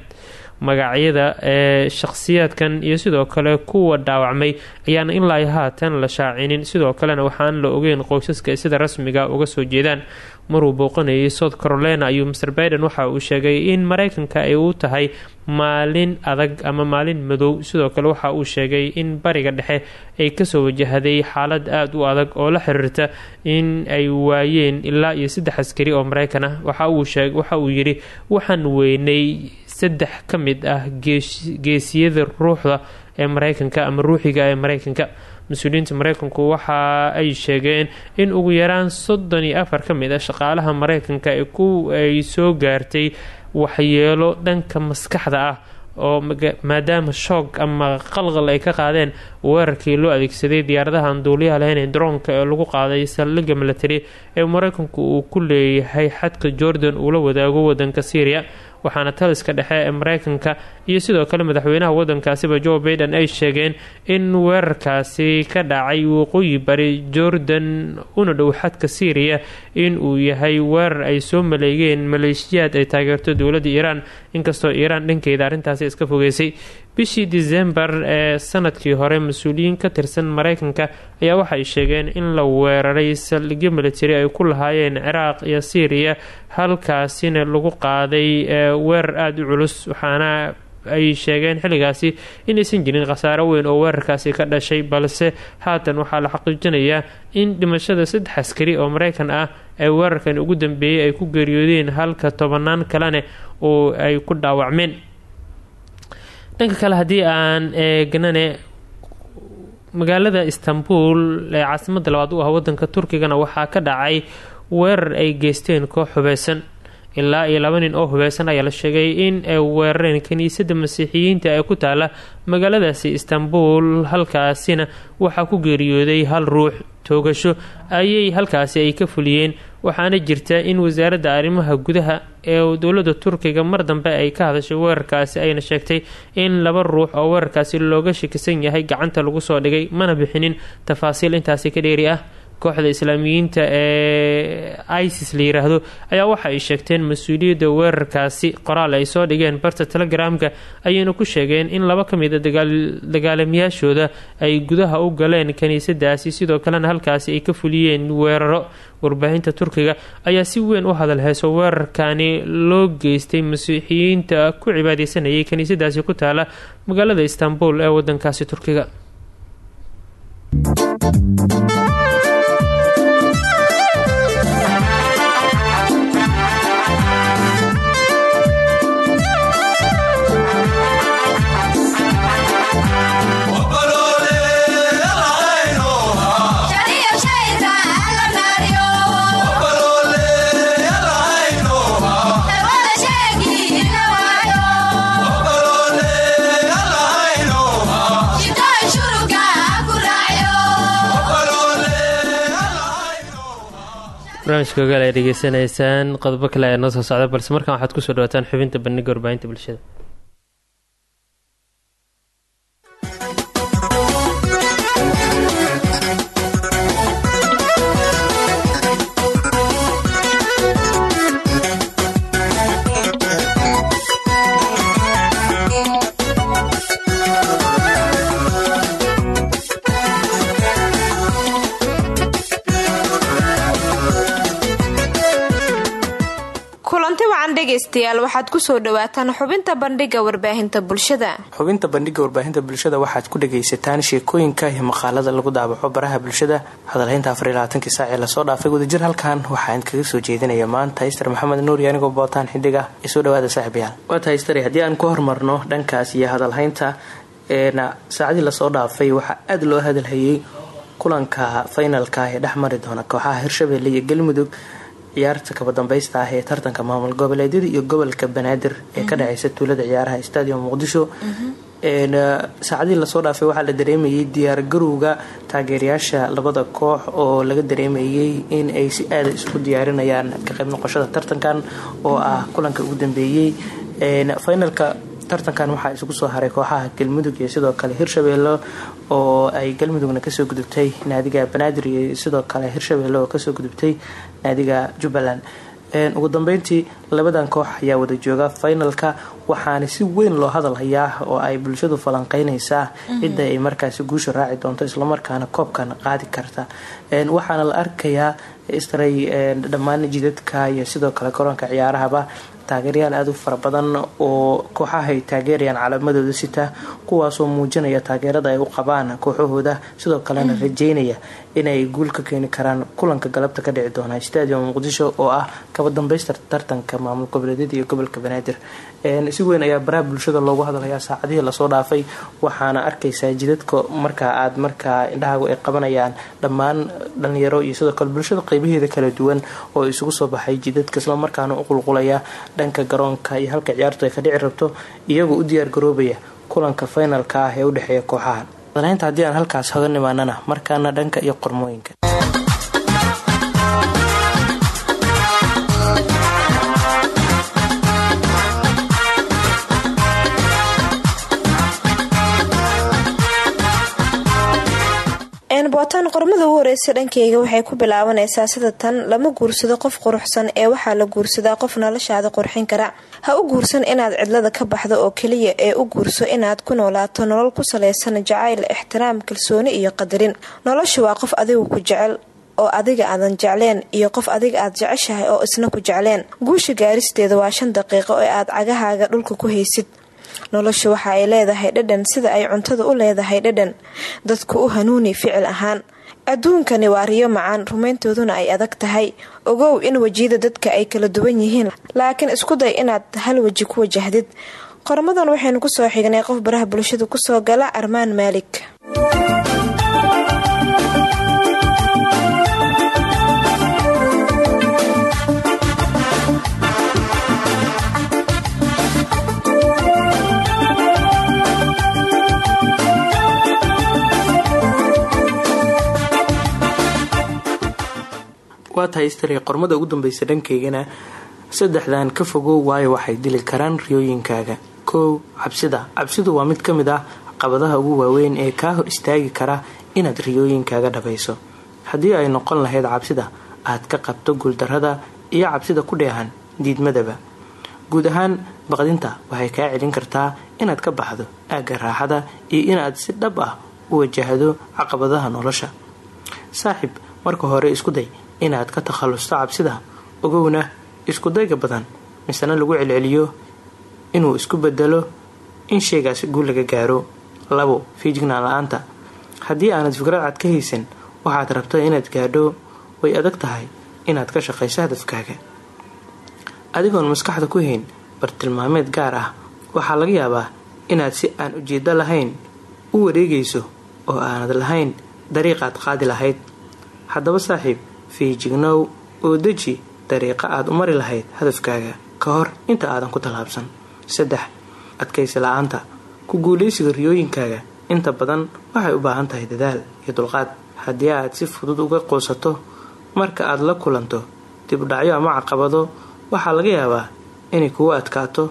magacyada ee shaqhsiyaadkan iyo sidoo kale kuwa dhaawacmay ayaana ilaa haatan la shaacinin. Sidoo kalena waxaan la ogeyn qoysaska sida rasmiga uga soo jeedaan. Maruu booqanayay south carolina ayuu master baiden waxa uu sheegay in mareykanka ay u tahay maalin adag ama maalin madow. Sidoo kale waxa uu sheegay in bariga dhexe ay ka soo wajahday xaalad aada u adag oo la xiriirta in ay waayeen ilaa iyo saddex askari oo mareykan ah. Waxa uu yidhi waxaan weynay saddex ka mid ah geesiyada ruuxda ee mareykanka ama ruuxiga ee mareykanka mas'uuliyiinta mareykanku waxa ay sheegeen in ugu yaraan soddon iyo afar ka mid ah shaqaalaha mareykanka ay soo gaartay waxyeelo dhanka maskaxda ah oo maadaama shoog ama qalqal ay ka qaadeen weerarkii loo adeegsaday diyaaradaha aan duuliyaha lahayn ee daroonka ee lagu qaaday saldhigga milatary ee mareykanku uu ku leeyahay xadka jordan uu la wadaago wadanka syria waxaana taliska dhexe ee mareykanka iyo sidoo kale madaxweynaha wadankaasiba joe baiden ay sheegeen in weerarkaasi ka dhacay waqooyi bari jordan una dhow xadka syriya in uu yahay weerar ay soo maleegeen maleeshiyaad ay taageerto dowladda iiraan inkastoo iiraan dhankeeda arrintaasi iska fogeysay bishii disembar ee sannadkii hore mas'uuliyiin ka tirsan mareykanka ayaa waxay sheegeen in la weeraray saldhigyo military ay ku lahaayeen ciraaq iyo syriya halkaasina lagu qaaday weerar aada u culus waxaana ay sheegeen xilligaasi inaysan jirin khasaaro weyn oo weerarkaasi ka dhashay balse haatan waxaa la xaqiijinayaa in dhimashada saddex askari oo mareykan ah ee weerarkan ugu dambeeyey ay ku geeriyoodeen halka tobanaan kalene oo ay ku dhaawacmeen dhanka kale haddii aan eegnane magaalada istanbul ee caasimadda labaad u ah wadanka turkigana waxaa ka dhacay weerar ay geysteen koox hubeysan ilaa iyo laba nin oo hubeysan ayaa la sheegay in ay weerareen kiniisadda masiixiyiinta ee ku taala magaaladaasi istanbul halkaasina waxaa ku geeriyooday hal ruux toogasho. Ayay halkaasi ay ka fuliyeen waxaana jirta in wasaaradda arrimaha gudaha ee dowladda turkiga mar dambe ay ka hadashay weerarkaasi ayna sheegtay in laba ruux oo weerarkaasi looga shakisan yahay gacanta lagu soo dhigay mana bixinin tafaasiil. Intaasi ka dheeri ah kooxda islaamiyiinta ee isis la yiraahdo ayaa waxa ay sheegteen mas'uuliyadda weerarkaasi qoraal ay soo dhigeen. Barta telegramka ayayna ku sheegeen in laba ka mida dagaalamayaashooda ay gudaha u galeen kiniisadaasi sidoo kalena halkaasi ay ka fuliyeen weeraro. Warbaahinta turkiga ayaa si weyn u hadal heeso weerarkani loo geystay. Masiixiyiinta ku cibaadeysanayay kiniisadaasi ku taala magaalada istanbul ee wadankaasi turkiga barnaamijka ogaal ay dhegeysanaysaan qodobo kale ayaa noo soo socda balse markan waxaad ku soo dhawaataan xubinta bandhiga warbaahinta bulshada dhegaystayaal waxaad ku soo dhawaataan xubinta bandhiga warbaahinta bulshada. Xubinta bandhiga warbaahinta bulshada waxaad ku dhagaysataan sheekooyinka iyo maqaalada lagu daabaco baraha bulshada. Hadalhaynta afariyolabaatanki saacee la soo dhaafay wadajir halkan waxaan kaga soo jeedinaya maanta hayster maxamed nuuri anigoo bootaan xidig ah ee soo dhawaada saaxiibayaal waata hayster haddii aan ku hormarno dhankaas iyo hadalhaynta eena saacadii la soo dhaafay waxaa aada loo hadalhayay kulanka faynalka ee dhex mari doona kooxaha hirshabelle iyo galmudug ciyaarta kaba dambaysta ah ee tartanka maamul goboleedyada iyo gobolka banaadir ee ka dhaceysa tuulada ciyaaraha stadium muqdisho. Saacadii la soo dhaafay waxaa la dareemayay diyaargarowga taageerayaasha labada koox oo laga dareemayay in ay si aada isku diyaarinayaan ka qayb noqoshada tartankan oo ah kulanka ugu dambeeyey finalka tartankan waxaa isugu soo haray kooxaha galmudug iyo sidoo kale hirshabelle oo ay galmudugna ka soo gudubtay naadiga banaadir iyo sidoo kale hirshabelle oo ka soo gudubtay naadiga jubbaland. Ugu dambeyntii labadan koox ayaa wada jooga finalka waxaana si weyn loo hadalhayaa oo ay bulshadu falanqeynaysaa cidda ay markaasi guusha raaci doonto islamarkaana koobkan qaadi karta. Waxaana la arkayaa istray dhammaan jidadka iyo sidoo kale garoonka ciyaarahaba taageerayaal aada u fara badan oo kooxaha ay taageerayaan calaamadooda sita kuwaasoo muujinaya taageerada ay u qabaan kooxahooda sidoo kalena rajeynaya inay guul ka keeni karaan kulanka galabta ka dhici doona stadium muqdisho oo ah kaba dambaysta tartanka maamul goboleedyada iyo gobolka banaadir. Si weyn ayaa baraha bulshada loogu hadalhayaa saacadihii la soo dhaafay waxaana arkaysaa jidadka markaa aad markaa indhahaagu ay qabanayaan dhammaan dhalinyaro iyo sidoo kale bulshada qeybaheeda kala duwan oo isugu soo baxay jidadka islamarkaana u qulqulaya dhanka garoonka iyo halka ciyaartu ay ka dhici rabto iyagoo u diyaargaroobaya kulanka finalka ah ee u dhexeeya kooxaha hadalhaynta haddii aan halkaas hoga nimaanana markaana dhanka iyo qormooyinka bootaan qormada ugu horeysa dhankeyga waxay ku bilaabanaysaa sida tan lama guursado qof quruxsan ee waxaa la guursadaa qof noloshaada qurxin kara. Ha u guursan inaad cidlada ka baxdo oo keliya ee u guurso inaad ku noolaato nolol ku saleysan jacayl ixtiraam kalsooni iyo qadarin. Nolosha waa qof adigu ku jecel oo adiga aadan jecleen iyo qof adiga aad jeceshahay oo isna ku jecleen. Guusha gaaristeeda waa shan daqiiqo ee aad cagahaaga dhulka ku haysid noloshu waxa ay leedahay dhadhan sida ay cuntada u leedahay dhadhan. Dadku u hanuuni ficil ahaan. Adduunkani waa riyo macaan rumayntooduna ay adag tahay. Ogow in wejiyada dadka ay kala duwan yihiin laakiin isku day inaad hal weji ku wajahdid. Qormadan waxaynu ku soo xignay qof baraha bulshada ku soo gala armaan maalik waa tahay qormada ugu dambeysa dhankaygana saddexdan ka fogow waayo waxay dili karaan riyooyinkaaga. Kow cabsida. Cabsidu waa mid ka mid ah caqabadaha ugu waaweyn ee kaa hor istaagi kara inaad riyooyinkaaga dhabayso haddii ay noqon lahayd cabsida aad ka qabto guuldarrada iyo cabsida ku dheehan diidmadaba. Guud ahaan baqdinta waxay kaa celin kartaa inaad ka baxdo aagga raaxada iyo inaad si dhab ah u wajahdo caqabadaha nolosha. Saaxiib marka hore isku day inaad ka takhallusto cabsida ogowna iskudayga badan misena lagu celceliyo inuu isku bedelo in shaygaasi guul laga gaaro. Labo fiijignaan la'aanta. Haddii aanad fikrad cad ka haysan waxaad rabto inaad gaadho way adag tahay inaad ka shaqayso hadafkaaga adigoon maskaxda ku hayn bartilmaameed gaar ah waxaa laga yaabaa inaad si aan ujeedo lahayn u wareegayso oo aanad lahayn dariiqaad qaadi lahayd. Haddaba saaxiib fiijignow oo deji dariiqa aad u mari lahayd hadafkaaga ka hor inta aadan ku tallaabsan. Saddex adkaysi la'aanta. Ku guulaysiga riyooyinkaaga. Inta badan waxay u baahan tahay dadaal iyo dulqaad. Haddii aad si fudud uga quusato marka aad la kulanto dibdhacyo ama caqabado waxaa laga yaabaa inay kugu adkaato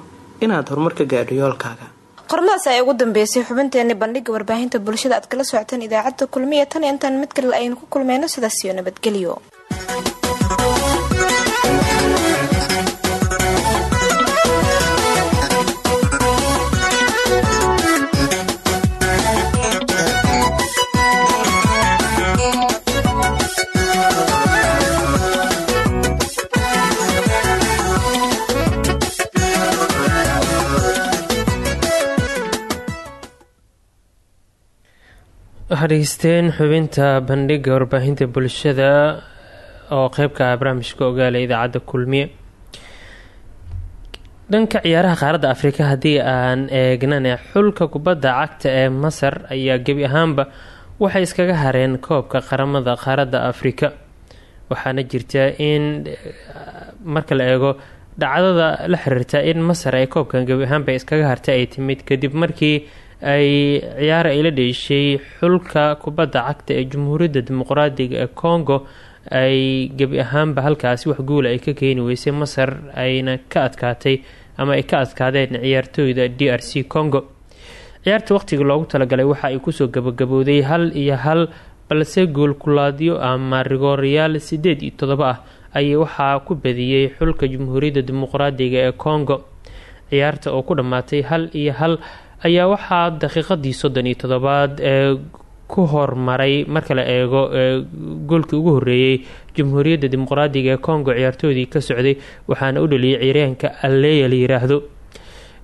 inaad horumar ka gaadho yoolkaaga. Qormadaas ayaa ugu dambeysay xubinteeni bandhiga warbaahinta bulshada. Aad kala socoteen idaacadda kulmiya. Tan intaan mid kale aynu ku kulmeyno sidaas iyo nabadgelyo waxaa dhegeysteen xubinta bandhiga warbaahinta bulshada oo qeybka ah barnaamijka ogaala idaacadda kulmiye. Dhanka ciyaaraha qaaradda afrika haddii aan eegnane xulka kubadda cagta ee masar ayaa gebi ahaanba waxay iskaga hareen koobka qaramada qaaradda afrika. Waxaana jirta in marka la eego dhacdada la xiriirta in masar ay koobkan gebi ahaanba iskaga hartay ay timid kadib markii ay ciyaar ay la dheeshay xulka kubadda cagta ee jamhuuriyadda dimuqraadiga ee congo ay gebi ahaanba halkaasi wax guula ay ka keeni weysay masar ayna ka adkaatay ama ay ka adkaadeen ciyaartooyda d r c congo. Ciyaarta waqtigii loogu talagalay waxa ay ku soo gabagabowday hal iyo hal balse goolkulaadyo ama rigoorayaal sideed iyo todoba ah ayay waxaa ku badiyey xulka jamhuuriyadda dimuqraadiga ee congo. Ciyaarta oo ku dhammaatay hal iyo hal ayaa waxaa daqiiqadii soddon iyo todobaad ee ku hormaray marka la eego goolkii ugu horeeyey jamhuuriyadda dimuqraadiga ee congo ciyaartoodii ka socday waxaana u dhaliyay ciyaaryahanka alleya la yiraahdo.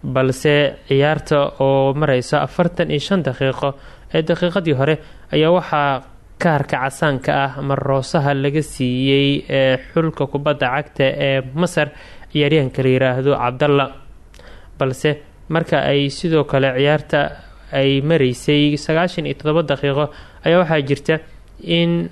Balse ciyaarta oo mareysa afartan iyo shan daqiiqo ee daqiiqadii hore ayaa waxaa kaarka casaanka ah ama roosaha laga siiyey ee xulka kubadda cagta ee masar ciyaaryahanka la yiraahdo cabdalla balse marka ay sidoo kale ciyaarta ay mareysay sagaashan iyo todoba daqiiqo ayaa waxaa jirta in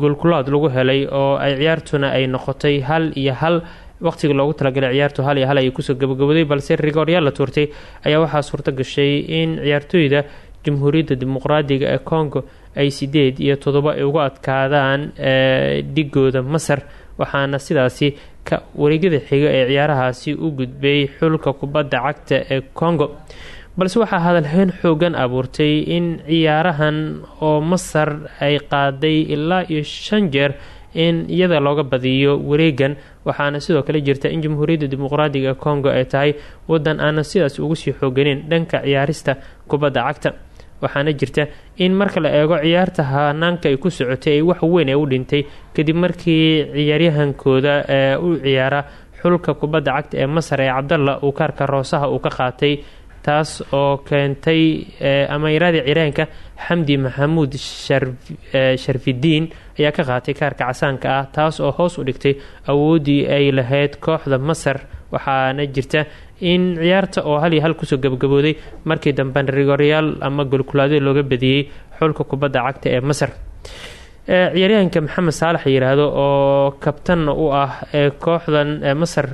goolkulaad lagu helay oo ay ciyaartuna ay noqotay hal iyo hal. Waqtigii loogu talagalay ciyaartu hal iyo hal ayay ku soo gabagabooday balse rigooryaal la tuurtay ayaa waxaa suurto gashay in ciyaartooyda jamhuuriyadda dimuqraadiga ee congo ay sideed iyo todoba ay uga adkaadaan dhigooda masar waxaana sidaasi ka wareegyada xiga ee ciyaarahaasi u gudbay xulka kubadda cagta ee congo balse waxaa hadalhayn xoogan abuurtay in ciyaarahan oo masar ay qaaday ilaa iyo shan jeer in iyada looga badiyo wareegan. Waxaana sidoo kale jirta in jamhuuriyadda dimuqraadiga ee congo ay tahay wadan aanan sidaas ugu sii xooganin dhanka ciyaarista kubadda cagta. Waxaana jirta in marka la eego ciyaarta hanaanka ay ku socotay ay wax weyn ee u dhintay kadib markii ciyaaryahankooda ee u ciyaara xulka kubadda cagta ee masar ee cabdalla uu kaarka roosaha uu ka qaatay taas oo keentay ama iraadii ciyaaryahanka xamdi maxamuud sharfidiin ayaa ka qaatay kaarka casaanka ah taas oo hoos u dhigtay awooddii ay lahayd kooxda masar. Waxaana jirta in ciyaarta oo hal iyo hal ku soo gabagabooday markii dambe rigoryaal ama golkulaadyo looga badiyey xulka kubadda cagta ee masar. Ciyaaryahanka maxamed saalax yiraahdo oo kabtanna u ah ee kooxdan masar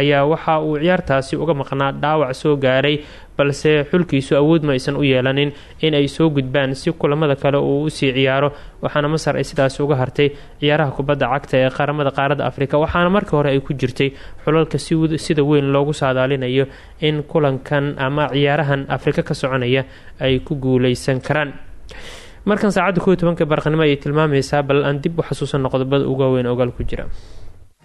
ayaa waxa uu ciyaartaasi uga maqnaa dhaawac soo gaaray balse xulkiisu awood ma aysan u yeelanin in ay soo gudbaan si kulamada kale uu u sii ciyaaro. Waxaana masar ay sidaasi uga hartay ciyaaraha kubadda cagta ee qaramada qaaradda afrika waxaana markii hore ay ku jirtay xulalka sida weyn loogu saadaalinayo in kulankan ama ciyaarahan afrika ka soconaya ay ku guuleysan karaan. Markan saacadda kow tobanka barqanimo ayay tilmaamaysaa bal aan dib u xasuusan qodobada uga weyn ogaal ku jira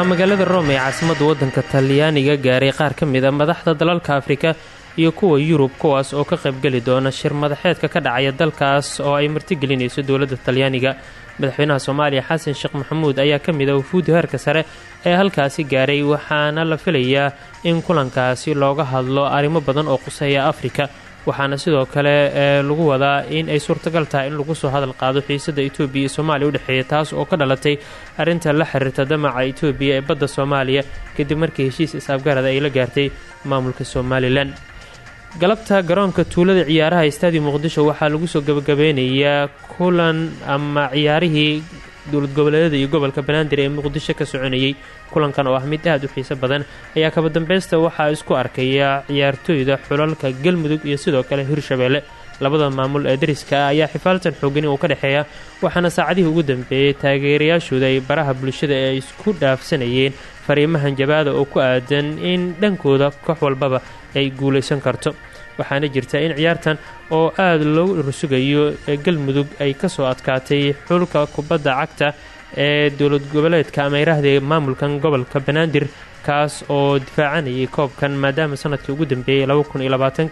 Waxaa magaalada rome ee caasimadda waddanka talyaaniga gaaray qaar ka mid a madaxda dalalka afrika iyo kuwa yurub kuwaas oo ka qaybgeli doona shir madaxeedka ka dhacaya dalkaas oo ay martigelinayso dowladda talyaaniga. Madaxweynaha soomaaliya xasan sheekh maxamuud ayaa ka mid a wafuudi heerka sare ee halkaasi gaaray waxaana la filayaa in kulankaasi looga hadlo arrimo badan oo quseeya afrika waxaana sidoo kale ee lagu wadaa in ay suurtagal tahay in lagu soo hadal qaado xiisada etoobiya iyo soomaaliya u dhexeeya taas oo ka dhalatay arrinta la xiriirta damaca etoobiya ee badda soomaaliya kadib markii heshiis is-afgarada ay la gaartay maamulka somalilan galabta garoonka tuulada ciyaaraha istaadi muqdisho waxaa lagu soo gabagabeynayaa kulan ama ciyaarihii dowlad goboleedyada iyo gobolka banaadir ee muqdisho ka soconayay kulankan oo ah mid aad u xiiso badan ayaa kaba dambaysta waxaa isku arkaya ciyaartooyda xulalka galmudug iyo sidoo kale hirshabeelle. Labada maamul ee dariska ah ayaa xifaaltan xoogani uu ka dhexeeya waxaana saacadihii ugu dambeeyey taageerayaashooda ay baraha bulshada ee isku dhaafsanayeen fariimahan jabaada oo ku aadan in dhankooda koox walbaba ay guulaysan karto waxaana jirta in ciyaartan oo aada loogu dhursugayo galmudug ay ka soo adkaatay xulka kubadda cagta ee dowlad goboleedka ama irahdee maamulkan gobolka banaadir kaas oo difaacanayay koobkan maadaama sannadkii ugu dambeeyey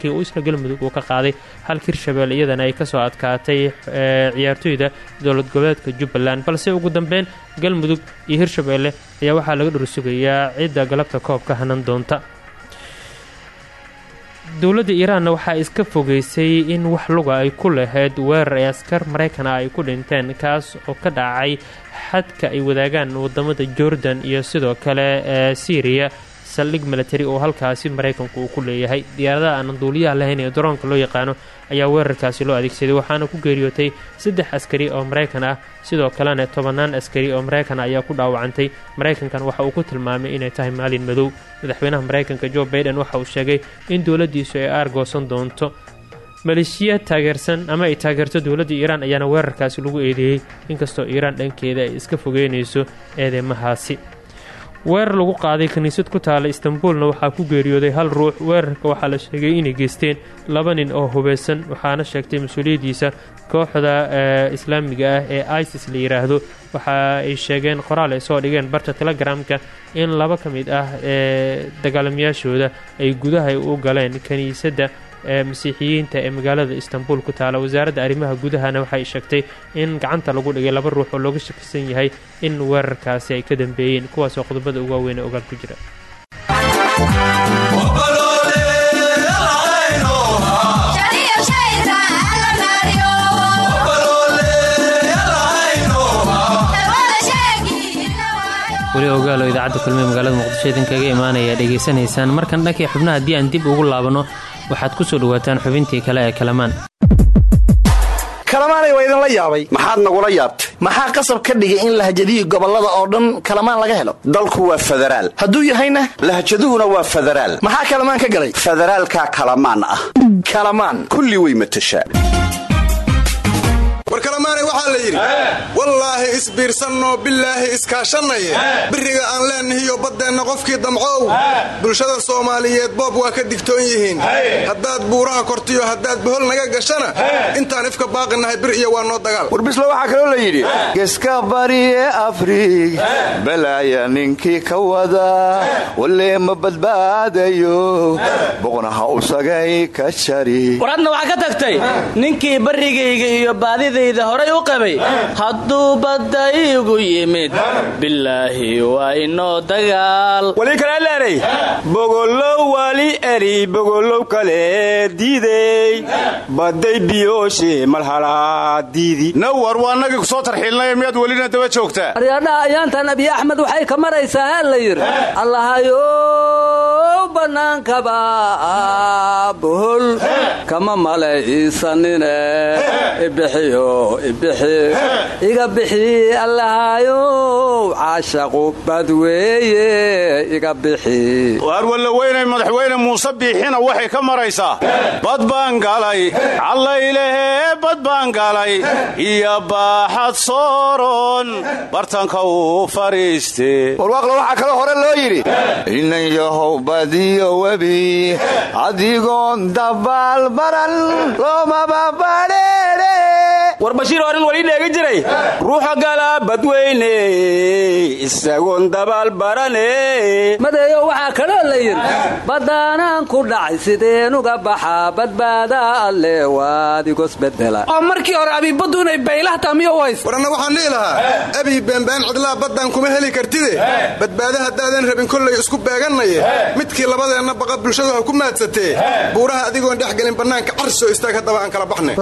kii uu isla galmudug uu ka qaaday. Halka hirshabelle iyadana ay ka soo adkaatay ciyaartooyda dowlad goboleedka jubbaland. Balse ugu dambeyn galmudug iyo hirshabelle ayaa waxaa laga dhursugayaa cidda galabta koobka hanan doonta dowladda iiraanna waxaa iska fogeysay in wax luga ay ku lahayd weerar ee askar maraykana ay ku dhinteen kaas oo ka dhacay xadka ay wadaagaan waddamada jordan iyo sidoo kale ee syriya saldhig milatari oo halkaasi maraykanku uu ku leeyahay. Diyaaradaha aanan duuliyaha lahayn ee daroonka loo yaqaano ayaa weerarkaasi loo adeegsaday waxaana ku geeriyootay saddex askari oo maraykan ah. Sidoo kalena tobannaan askari oo maraykan ayaa ku dhaawacantay. Maraykankan waxa uu ku tilmaamay inay tahay maalin madow. Madaxweynaha maraykanka jo baiden waxa uu sheegay in dowladdiisu ay aargoosan doonto. Maleeshiya taageersan ama ay taageerto dowladda iiraan ayaana weerarkaasi lagu eedeeyey inkastoo iiraan dhankeeda ay iska fogeynayso eedeymahaasi weerar lagu qaaday kiniisad ku taala istanbuulna waxaa ku geeriyooday hal ruux. Weerarka waxaa la sheegay inay geysteen laba nin oo hubeysan waxaana sheegtay mas'uuliyaddiisa kooxda islaamiga ah ee isis la yidhaahdo waxa ay sheegeen qoraal ay soo dhigeen barta telegramka in laba ka mid ah ee dagaalamayaashooda ay gudaha u galeen kiniisadda ee masiixiyiinta ee magaalada istanbul ku taala. Wasaaradda arrimaha gudahana waxay sheegtay in gacanta lagu dhigay laba ruux oo looga shakisan yahay in weerarkaasi ay ka dambeeyeen kuwaasoo qodobada ugu waaweyn ogaal ku jira. Weli ogaalo idaacadda kulmiye magaalada muqdisho idinkaga imaanaya dhegaysanaysaan markan dhankii xubnaha haddii aan dib ugu laabanno waxaad ku soo dhawaataan xubintii kale ee kalamaan. Kalamaanay waa idinla yaabay. Maxaad nagula yaabtay? Maxaa qasab ka dhigay in lahjadihi gobollada oo dhan kalamaan laga helo? Dalku waa federaal hadduu yahayna? Lahjaduhuna waa federaal maxaa kalamaan ka galay? Federaalkaa kalamaan ah. Kalamaan. Kulli way matashaa war kalamaanay waxaa la yidhi wallaahi isbiirsanno bilaahi iskaashannaye biriga aan leenahiyo baddeenna qofkii damcow bulshada soomaaliyeed boob waa ka digtoon yihiin. Haddaad buuraha kortiyo haddaad bohol naga gashana intaan ifka baaqinahay bir iyo waa noo dagaal. Warbislo waxaa kaloo la yidhi geska bariye afrig balaaya ninkii ka wada walee ma badbaadayo boqnaha usagay ka jari war waxaa ka tagtay ninkii barrigayga iyo baadidayda horay u qabay. Hadduu badda iigu yimid bilaahi waa inoo dagaal. Wali kaleleeray bogolow wali eri bogolow kale diidey badday biyooshe malhalaa diidi. Nawar waa nagii ku soo tarxiilnay miyaad welina daba joogtaa aryaadhaha ayaantan abiy axmed waxay ka maraysaa haa la yidhi. Allahayow bannaankaba bohol. Kama malaysanine ibixiyo ibixi iga bixi allahayow caashaqu badweeye iga bixi. Waar walla weynay madaxweyne muuse biixina waxay ka maraysaa bad baan galay callaylehe bad baan galay iyo baaxad sooron bartanka uu fadhiiste warwaaqla waxaa kaloo hore loo yidhi inan yahow badiyo webi adigoon dabaal baran loomaba badheere war bashiir orin wali dheegi jiray. Ruuxa gala badweyne isagoon dabaal barane. Madeeyo waxaa kaloo la yidhi baddaanaan ku dhacay sideenuga baxaa badbaada alle waadigosbedela oo markii hore abibaddu inay baylahtaa miyo ways waranna waxaan dhihi lahaa abii beenbeen cidlaa baddaan kuma heli kartide. Badbaada haddaadan rabin kollay isku beegannaye midkii labadeenna baqa bulshadu ha ku maadsatee. Buuraha adigoon dhex gelin bannaanka car soo istaag haddaba aan kala baxnay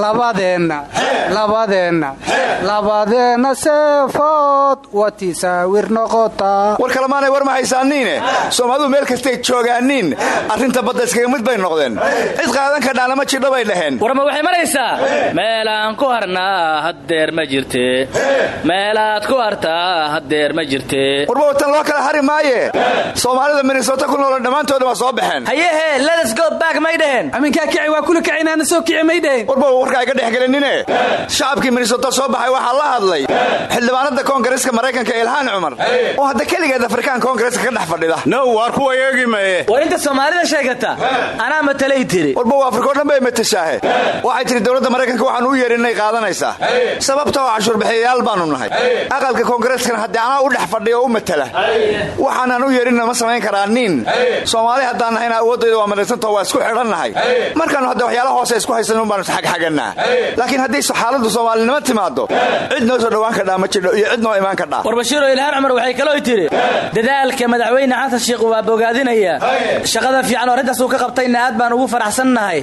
labadeenna seefood watisaawir noqotaa war kalemaanay war ma haysaaniine? Soomaalidu meel kastay joogaaniin? Arrinta badda iskaga mid bay noqdeen. Cid qaadan kadhaana ma jidho bay dhaheen. Warma waxay maraysaa meelaan ku harnaa haddeer ma jirte. Meelaad ku hartaa haddeer ma jirte. Warba watan loo kala hari maaye? Soomaalida minnesota ku noolo dhammaantooda waa soo baxeen. Hayehe ledasgobaak may dheheen aminkaa kici waa kula kacinaana soo kici may dheheen warba warka iga dhexgelinine shacabkii minnesota soo baxay waxaa la hadlay xildhibaanada koongareska maraykanka ilhaan cumar. Oo hadda keligeed afrikaan koongareska ka dhex fadhida. Now waar kuwa eegi maye? War inta soomaalida sheegata. Anaa matalay tiri? Warba waa afrikao dhan bay matashaahe waxay tihi dowladda maraykanka waxaan u yeerinay qaadanaysaa sababta oo cashuurbixiyayaal baanu nahay. Aqalka koongareskana haddii anaa u dhex fadhiya oo u matala waxaanan u yeerinna ma samayn karaa niin soomaali haddaan nahayna awooddayda waa madagsantao waa isku xidhannahay markaannu hadda waxyaala hoose isku haysan un baanu isxagxagannaa laakiin haddii xaaladdu soomaalinimo timaado cid noo soo dhowaan kadhaa ma jidho iyo cid noo imaan kadhaa war bashiiro ilhaan cumar waxay kaloo tiri dadaalka madaxweyne xasan sheikh waa bogaadinaya shaqada fiican oo arrintaas uu ka qabtayna aad baan ugu faraxsannahay.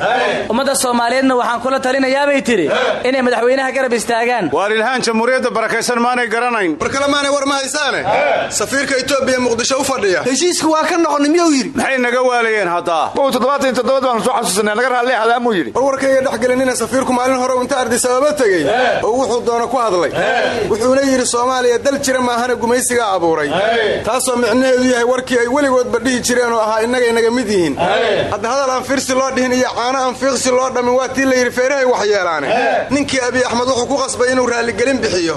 Ummadda soomaaliyeedna waxaan kula talinayaabay tiri inay madaxweynaha garab istaagaan. Waar ilhaan jamhuuriyadda barakaysan maanay garanayn. War kale maanay war ma haysaane? Safiirka etoobiya muqdisho u fadhiya. Heshiiska waa ka noqon miyuu yidhi? Maxay naga waalayeen haddaa baanu soo xasuusanay naga raalli hadaamuu yidhi. War warkayga dhexgelinina safiirku maalin hore inta ardisababa tegey oo wuxuu doono ku hadlay. Wuxuuna yidhi soomaaliya dal jira maahana gumaysigaa abuuray. Taasoo micnaheedu yahay warkii ay weligoodba dhihi jireen oo ahaa innagay naga mid yihiin. Hadda hadal aan fiirsi loo dhihin iyo caano aan fiiqsi loo dhammin waa tii la yidhi feerahay wax yeelaane. Ninkii abiy axmed wuxuu ku qasbay inuu raalligelin bixiyo.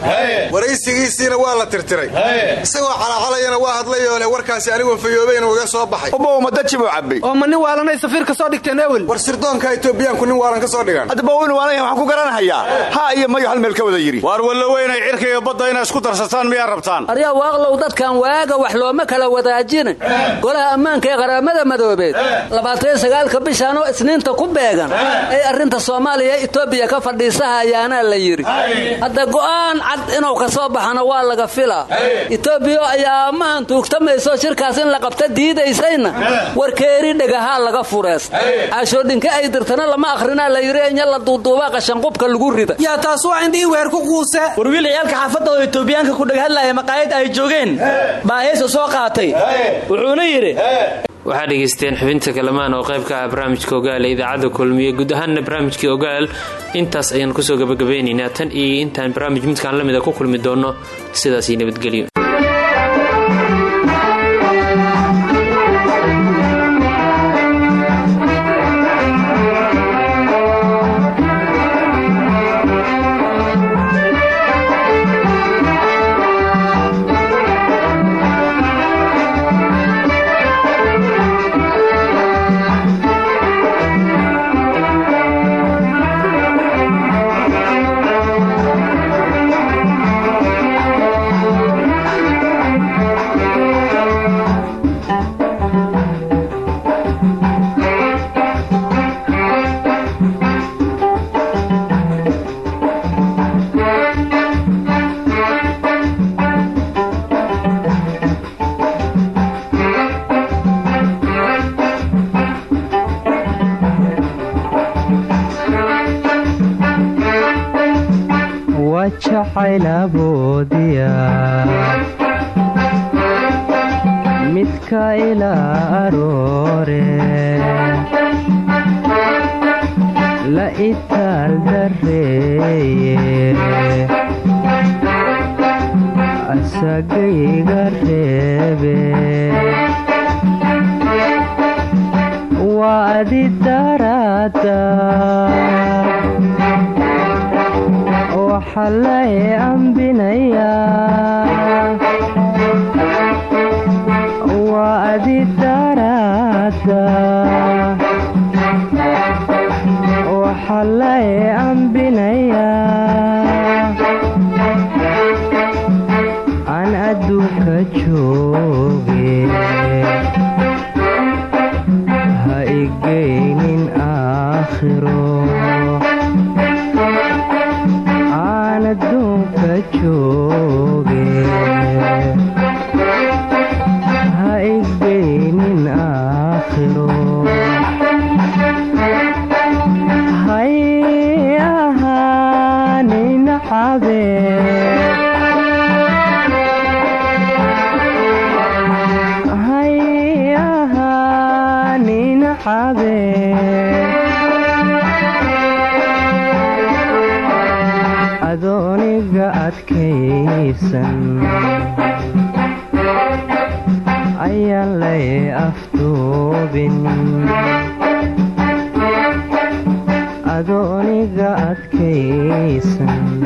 Waraysigiisiina waa la tirtiray. Isagoo calaacalayana waa hadlayoo leh warkaasi anigoon fayoobay inuu iga soo baxay. Ubow madajibuu cabbay oo ma nin waalanay safiir ka soo dhigteen ewel? War sirdoonka etoobiyaanku nin waalan ka soo dhigan haddaba inu waalan yahay waxaan ku garanahayaa ha iyo mayo hal meel ka wada yidhi waar wallo weynay cirka iyo badda inay isku darsataan miyaa rabtaan? Aryaa waaqlow dadkan waaga wax looma kala wadaajine golaha ammaanka ee qaramada madoobeed labaatan sagaalka bishaan oo isniinta ku beegan ay arrinta soomaaliya etoobiya ka fadhiisahayaanaa la yidhi hadda go'aan cad inuu ka soo baxana waa laga filaa etoobiya ayaa ammahan tuugtamayso shirkaas in la qabta diidaysayna. Warkeeri dhegahaa laga furees. Caashoodhinka ay dirtana lama akhrinaa la yidhi inya la duuduubaa qashanqubka lagu rida yaa taas waa indhihii weer ku quuse war wiil ciyaalka xaafadda oo etoobiyaanka ku dhaghadlaya maqaayad ay joogeen baa soo qaatay. Wuxuuna yidhi waxaa dhegaysteen xubinta kalamaan oo qayb ka ah barnaamijka ogaal ee idaacadda kulmiye guud ahaanna barnaamijkii ogaal. Intaas ayaan ku soo gabagabeynaynaa tan iyo intaan barnaamij midkaan la mida ku kulmi doonno sidaasii nabadgelyo midka ilaa aroore la itaal dareeye asagayga reebe. Waa adi daraada. Waxa lay ambinayaa adi daraada adkaysan ayaan lay afduubin adooniga adkaysan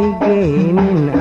ha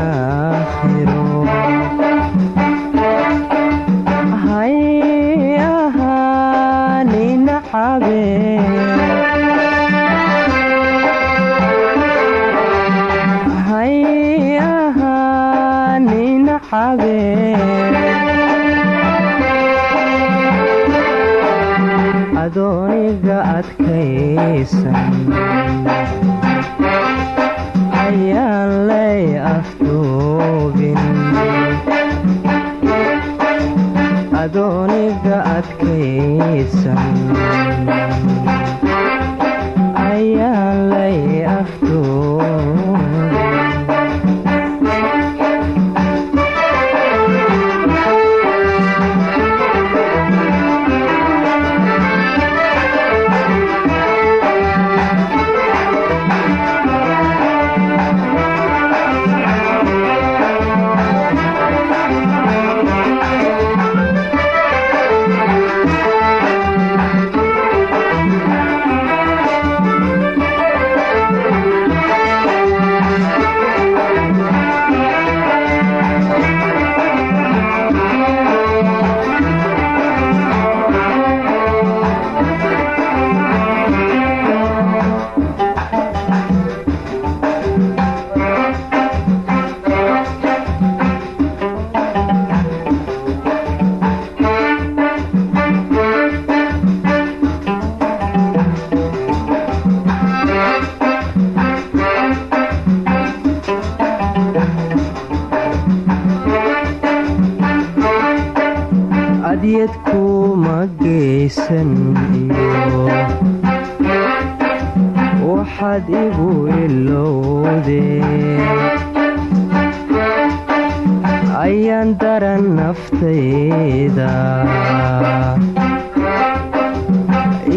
naftayda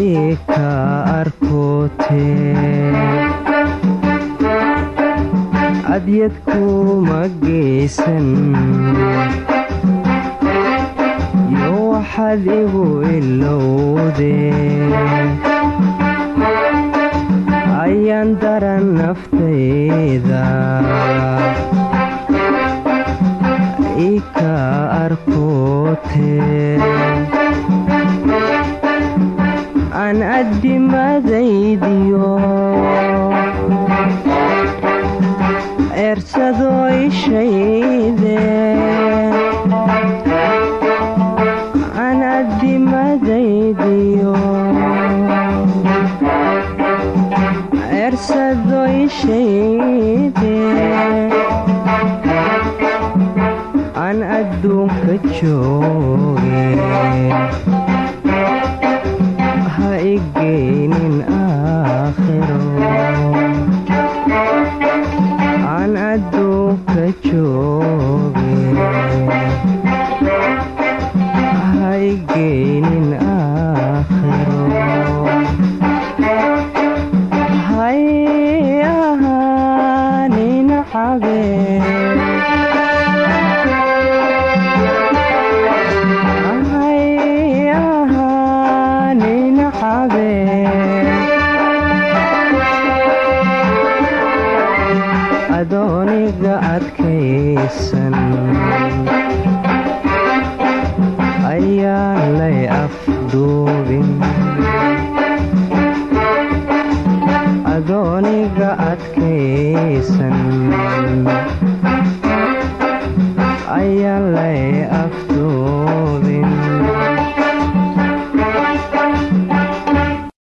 ii ka yo waxaad igu ilowde ayaan daran naftayda ka arkoote aan addimadaydiyo eersadoo ishayde aan addimadaydiyo eersadoo ishayde aan adduunka jooge ha igeynin aakhiro aan adduunka jooge ha igeynin